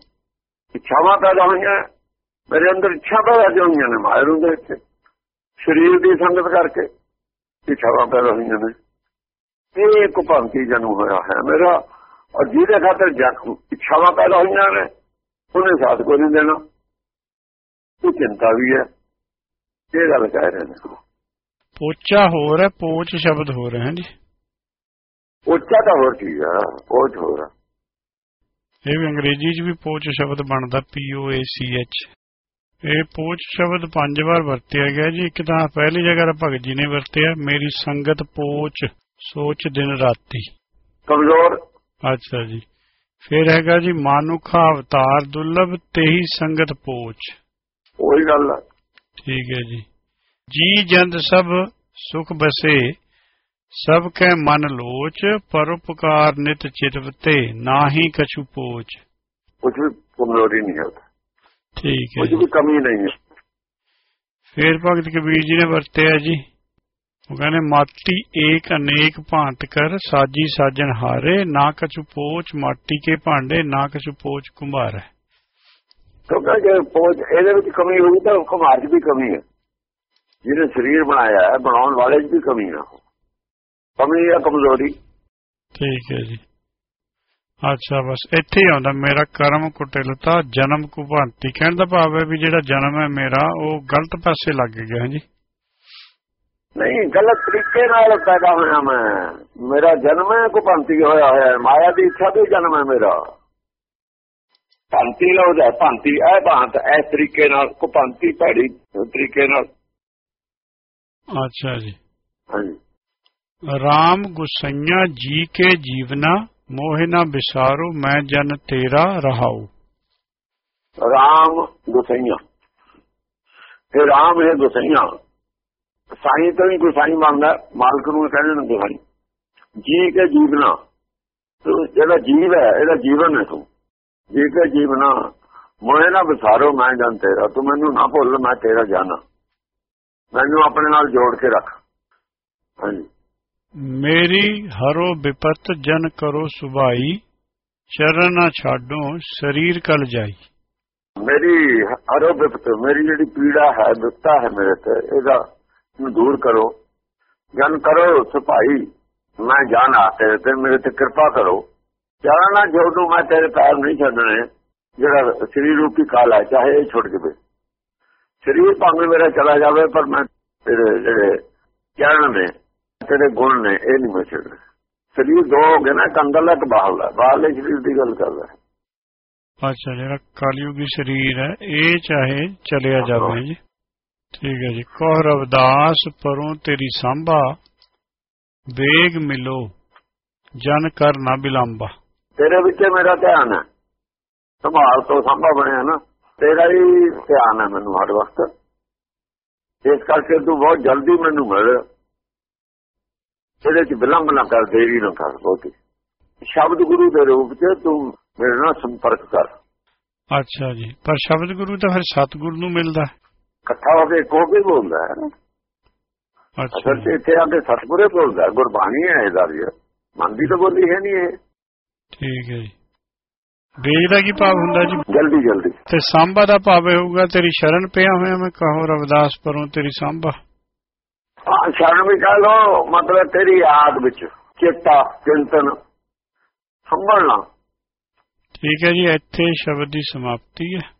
S2: ਇੱਛਾਵਾਂ ਪੈਦਾ ਹੋਈਆਂ। ਮੇਰੇ ਅੰਦਰ ਇੱਛਾ ਪੈਦਾ ਹੋਈਆਂ ਨੇ ਮਾਇਆ ਦੇ ਦੇਖ ਸਰੀਰ ਦੀ ਸੰਗਤ ਕਰਕੇ। ਇੱਛਾਵਾਂ ਪੈਦਾ ਹੋਈਆਂ ਨੇ। ਇਹ ਇੱਕ ਭੰਤੀ ਜਨਮ ਹੋਇਆ ਹੈ। ਮੇਰਾ ਔਰ ਜਿਹਦੇ ਖਾਤਰ ਜਗ ਇੱਛਾਵਾਂ ਪੈਦਾ ਹੋਈਆਂ ਨੇ ਉਹਨੇ ਸਾਥ ਕੋਈ ਨਹੀਂ ਦੇਣਾ। ਇਹ ਚਿੰਤਾ ਵੀ ਹੈ। ਇਹ ਗੱਲ ਕਹਿ ਰਹੇ ਨੇ।
S3: ਪੋਚਾ ਹੋਰ ਹੈ ਪੋਚ ਸ਼ਬਦ ਹੈ ਜੀ
S2: ਉੱਚਾ ਤਾਂ ਹੋਰ ਚੀਜ਼ ਆ ਪੋਚ ਹੋਰ ਆ
S3: ਇਹ ਵੀ ਅੰਗਰੇਜ਼ੀ 'ਚ ਵੀ ਪੋਚ ਸ਼ਬਦ ਬਣਦਾ P O A C H ਇਹ ਪੋਚ ਸ਼ਬਦ ਪੰਜ ਵਾਰ ਵਰਤਿਆ ਗਿਆ ਜੀ। ਇੱਕ ਤਾਂ ਪਹਿਲੀ ਜਗ੍ਹਾ ਭਗਤ ਜੀ ਨੇ ਵਰਤਿਆ ਮੇਰੀ ਸੰਗਤ ਪੋਚ ਸੋਚ ਦਿਨ ਰਾਤੀ।
S2: ਕਮਜ਼ੋਰ।
S3: ਅੱਛਾ ਜੀ। ਫਿਰ ਹੈਗਾ ਜੀ ਮਾਨੁਖਾ ਅਵਤਾਰ ਦੁਰਲਭ ਤੇਹੀ ਸੰਗਤ ਪੋਚ
S2: ਉਹੀ ਗੱਲ ਆ।
S3: ਠੀਕ ਹੈ ਜੀ। ਜੀ ਜੰਦ ਸਭ ਸੁਖ ਬਸੇ ਸਭ ਕੈ ਮਨ ਲੋਚ ਪਰਉਪਕਾਰ ਨਿਤ ਚਿਤਵਤੇ ਨਾਹੀ ਕਛੂ ਪੋਚ
S2: ਕੁਝ ਵੀ ਕਮਜ਼ੋਰੀ ਨਹੀਂ ਹੈ।
S3: ਠੀਕ ਹੈ
S2: ਕੁਝ
S3: ਜੀ
S2: ਵੀ ਕਮੀ ਨਹੀਂ ਹੈ
S3: ਫਿਰ ਭਗਤ ਕਬੀਰ ਜੀ ਨੇ ਵਰਤਿਆ ਜੀ ਉਹ ਕਹਿੰਦੇ ਮਾਟੀ ਏਕ ਅਨੇਕ ਭਾਂਤ ਕਰ ਸਾਜੀ ਸਾਜਨ ਹਾਰੇ ਨਾ ਕਛੂ ਪੋਚ ਮਾਟੀ ਕੇ ਭਾਂਡੇ ਨਾ ਕਛੂ ਪੋਚ ਕੁੰਭਾਰ
S2: ਕਿਉਂਕਿ ਜੇ ਪੋਚ ਇਹਦੇ ਵਿੱਚ ਕਮੀ ਹੋਈ ਤਾਂ ਕੁਮਾਰ 'ਚ ਵੀ ਕਮੀ ਹੈ ਜਿਹਨੇ ਸਰੀਰ ਬਣਾਇਆ ਹੈ ਬਣਾਉਣ ਵਾਲੇ 'ਚ ਵੀ ਕਮੀ ਹੈ ਕਮੀ ਹੈ ਕਮਜ਼ੋਰੀ
S3: ਠੀਕ ਹੈ ਜੀ ਅੱਛਾ ਬਸ ਇੱਥੇ ਹੀ ਆਉਂਦਾ ਮੇਰਾ ਕਰਮ ਕੁਟਿਲਤਾ ਜਨਮ ਕੁਭਾਂਤੀ। ਕਹਿਣ ਦਾ ਭਾਵ ਹੈ ਵੀ ਜਿਹੜਾ ਜਨਮ ਹੈ ਮੇਰਾ ਉਹ ਗਲਤ ਪਾਸੇ ਲੱਗ ਗਿਆ ਜੀ?
S2: ਨਹੀਂ ਗਲਤ ਤਰੀਕੇ ਨਾਲ ਪੈਦਾ ਹੋਇਆ ਮੈਂ। ਮੇਰਾ ਜਨਮ ਹੈ ਕੁਪੰਤੀ ਹੋਇਆ ਹੋਇਆ ਹੈ। ਮਾਇਆ ਦੀ ਇੱਛਾ ਤੋਂ ਜਨਮ ਹੈ ਮੇਰਾ। ਭੰਤੀ ਲਾਉਦਾ ਭੰਤੀ ਇਹ ਭਾਂਤ ਇਸ ਤਰੀਕੇ ਨਾਲ ਕੁਪੰਤੀ ਭੈੜੀ ਤਰੀਕੇ ਨਾਲ।
S3: ਅੱਛਾ ਜੀ।
S2: ਹਾਂਜੀ।
S3: ਰਾਮ ਗੁਸਈਆ ਜੀ ਕੇ ਜੀਵਨਾ ਮੋਹਿ ਨਾ ਵਿਸਾਰੋ, ਮੈਂ ਜਨ ਤੇਰਾ ਰਹਾਉ।
S2: ਰਾਮ ਗੁਸਈਆ ਇਹ ਰਾਮ ਹੈ ਗੁਸਈਆ ਸਾਈਂ ਤੋਂ ਹੀ ਗੁਸਾਈ ਮੰਗਦਾ, ਮਾਲਕ ਨੂੰ ਕਹਿੰਦੇ ਨੇ ਗੁਸਾਈ ਜੀ ਕੇ ਜੀਵਨਾ ਜਿਹੜਾ ਜੀਵ ਹੈ, ਇਹਦਾ ਜੀਵਨ ਹੈ ਤੂੰ। ਜੀ ਕੇ ਜੀਵਨਾ ਮੋਹਿ ਨਾ ਵਿਸਾਰੋ, ਮੈਂ ਜਨ ਤੇਰਾ। ਤੂੰ ਮੈਨੂੰ ਨਾ ਭੁੱਲ, ਮੈਂ ਤੇਰਾ ਜਾਣਾ ਮੈਨੂੰ ਆਪਣੇ ਨਾਲ ਜੋੜ ਕੇ ਰੱਖ। ਹਾਂਜੀ।
S3: ਮੇਰੀ ਹਰੋ ਵਿਪਤ ਜਨ ਕਰੋ ਸੁਭਾਈ, ਚਰਨ ਨਾ ਛਾਡੋ, ਸਰੀਰ ਕਲ ਜਾਈ।
S2: ਮੇਰੀ ਹਰੋ ਵਿਪਤ, ਮੇਰੀ ਜਿਹੜੀ ਪੀੜਾ ਹੈ ਵਿਪਤਾ ਹੈ ਮੇਰੇ ਤੇ, ਇਹਦਾ ਦੂਰ ਕਰੋ। ਜਨ ਕਰੋ ਸੁਭਾਈ, ਮੈਂ ਜਾਣਾ ਤੇਰੇ ਤੇ, ਮੇਰੇ ਤੇ ਕਿਰਪਾ ਕਰੋ। ਚਰਨ ਨਾ ਜੋੜੂ ਮੈਂ ਤੇਰੇ ਪੈਰ ਨਹੀਂ ਛੱਡਣੇ। ਜਿਹੜਾ ਸਰੀਰ ਰੂਪੀ ਕਾਲ ਹੈ, ਚਾਹੇ ਇਹ ਛੁੱਟ ਜਾਵੇ। ਸਰੀਰ ਭਾਵੇਂ ਮੇਰਾ ਚਲਾ ਜਾਵੇ, ਪਰ ਮੈਂ ਜਿਹੜੇ ਚਰਨ ਨੇ ਤੇਰੇ ਗੁਣ ਨੇ ਇਹ ਨਹੀਂ ਛੱਡਣਾ ਸਰੀਰ ਦੋ ਹੋ ਗਏ ਨਾ ਕੰਦਲ ਇੱਕ ਬਾਹਲਾ ਬਾਹਲੇ ਸਰੀਰ ਦੀ ਗੱਲ ਕਰਦਾ।
S3: ਅੱਛਾ ਜਿਹੜਾ ਕਲਯੁਗੀ ਸਰੀਰ ਹੈ ਇਹ ਚਾਹੇ ਚਲਿਆ ਜਾਵੇ ਜੀ। ਠੀਕ ਹੈ ਜੀ। ਕੋਹ ਰਵਦਾਸ ਪਰੋਂ ਤੇਰੀ ਸੰਭਾ ਵੇਗ ਮਿਲੋ ਜਨ ਕਰ ਨਾ ਬਿਲੰਬਾ।
S2: ਤੇਰੇ ਵਿੱਚ ਮੇਰਾ ਧਿਆਨ ਹੈ। ਸੰਭਾਲ ਤੋਂ ਸੰਭਾ ਬਣਿਆ ਨਾ ਤੇਰਾ ਹੀ ਧਿਆਨ ਹੈ ਮੈਨੂੰ ਹਰ ਵਕਤ। ਇਸ ਕਰਕੇ ਤੂੰ ਬਹੁਤ ਜਲਦੀ ਮੈਨੂੰ ਮਿਲ। ਇਹਦੇ ਚ ਵਿਲੰਬ ਨਾ ਕਰ ਦੇਰੀ ਨਾ ਕਰ ਬਹੁਤੀ। ਸ਼ਬਦ ਗੁਰੂ ਦੇ ਰੂਪ ਚ ਤੂੰ ਮੇਰੇ ਨਾਲ ਸੰਪਰਕ ਕਰ।
S3: ਅੱਛਾ ਜੀ। ਪਰ ਸ਼ਬਦ ਗੁਰੂ ਤਾਂ ਫਿਰ ਸਤਿਗੁਰੂ ਨੂੰ ਮਿਲਦਾ।
S2: ਇਕੱਠਾ ਹੋ ਕੇ ਕੋ ਵੀ ਬੋਲਦਾ ਹੈ
S3: ਅੱਛਾ
S2: ਤੇ ਇੱਥੇ ਆ ਕੇ ਸਤਿਗੁਰੇ ਬੋਲਦਾ ਗੁਰਬਾਣੀ ਹੈ ਇਹਦਾ ਵੀ। ਮਨ ਦੀ ਤਾਂ ਬੋਲੀ ਹੈ ਨਹੀਂ ਇਹ।
S3: ਠੀਕ ਹੈ ਜੀ। ਵੇਗ ਦਾ ਕੀ ਭਾਵ ਹੁੰਦਾ ਜੀ?
S2: ਜਲਦੀ ਜਲਦੀ।
S3: ਤੇ ਸਾਂਭਾ ਦਾ ਭਾਵ ਹੋਊਗਾ ਤੇਰੀ ਸ਼ਰਨ ਪਿਆ ਹੋਇਆ ਮੈਂ ਕਹੋ ਰਵਿਦਾਸ ਪਰੋਂ ਤੇਰੀ ਸਾਂਭਾ।
S2: ਹਾਂ ਸ਼ਰਨ ਵੀ ਕਹ ਲੋ ਮਤਲਬ ਤੇਰੀ ਯਾਦ ਵਿੱਚ ਚੇਤਾ, ਚਿੰਤਨ, ਸੰਭਲਣਾ।
S3: ਠੀਕ ਹੈ ਜੀ, ਇੱਥੇ ਸ਼ਬਦ ਦੀ ਸਮਾਪਤੀ ਹੈ।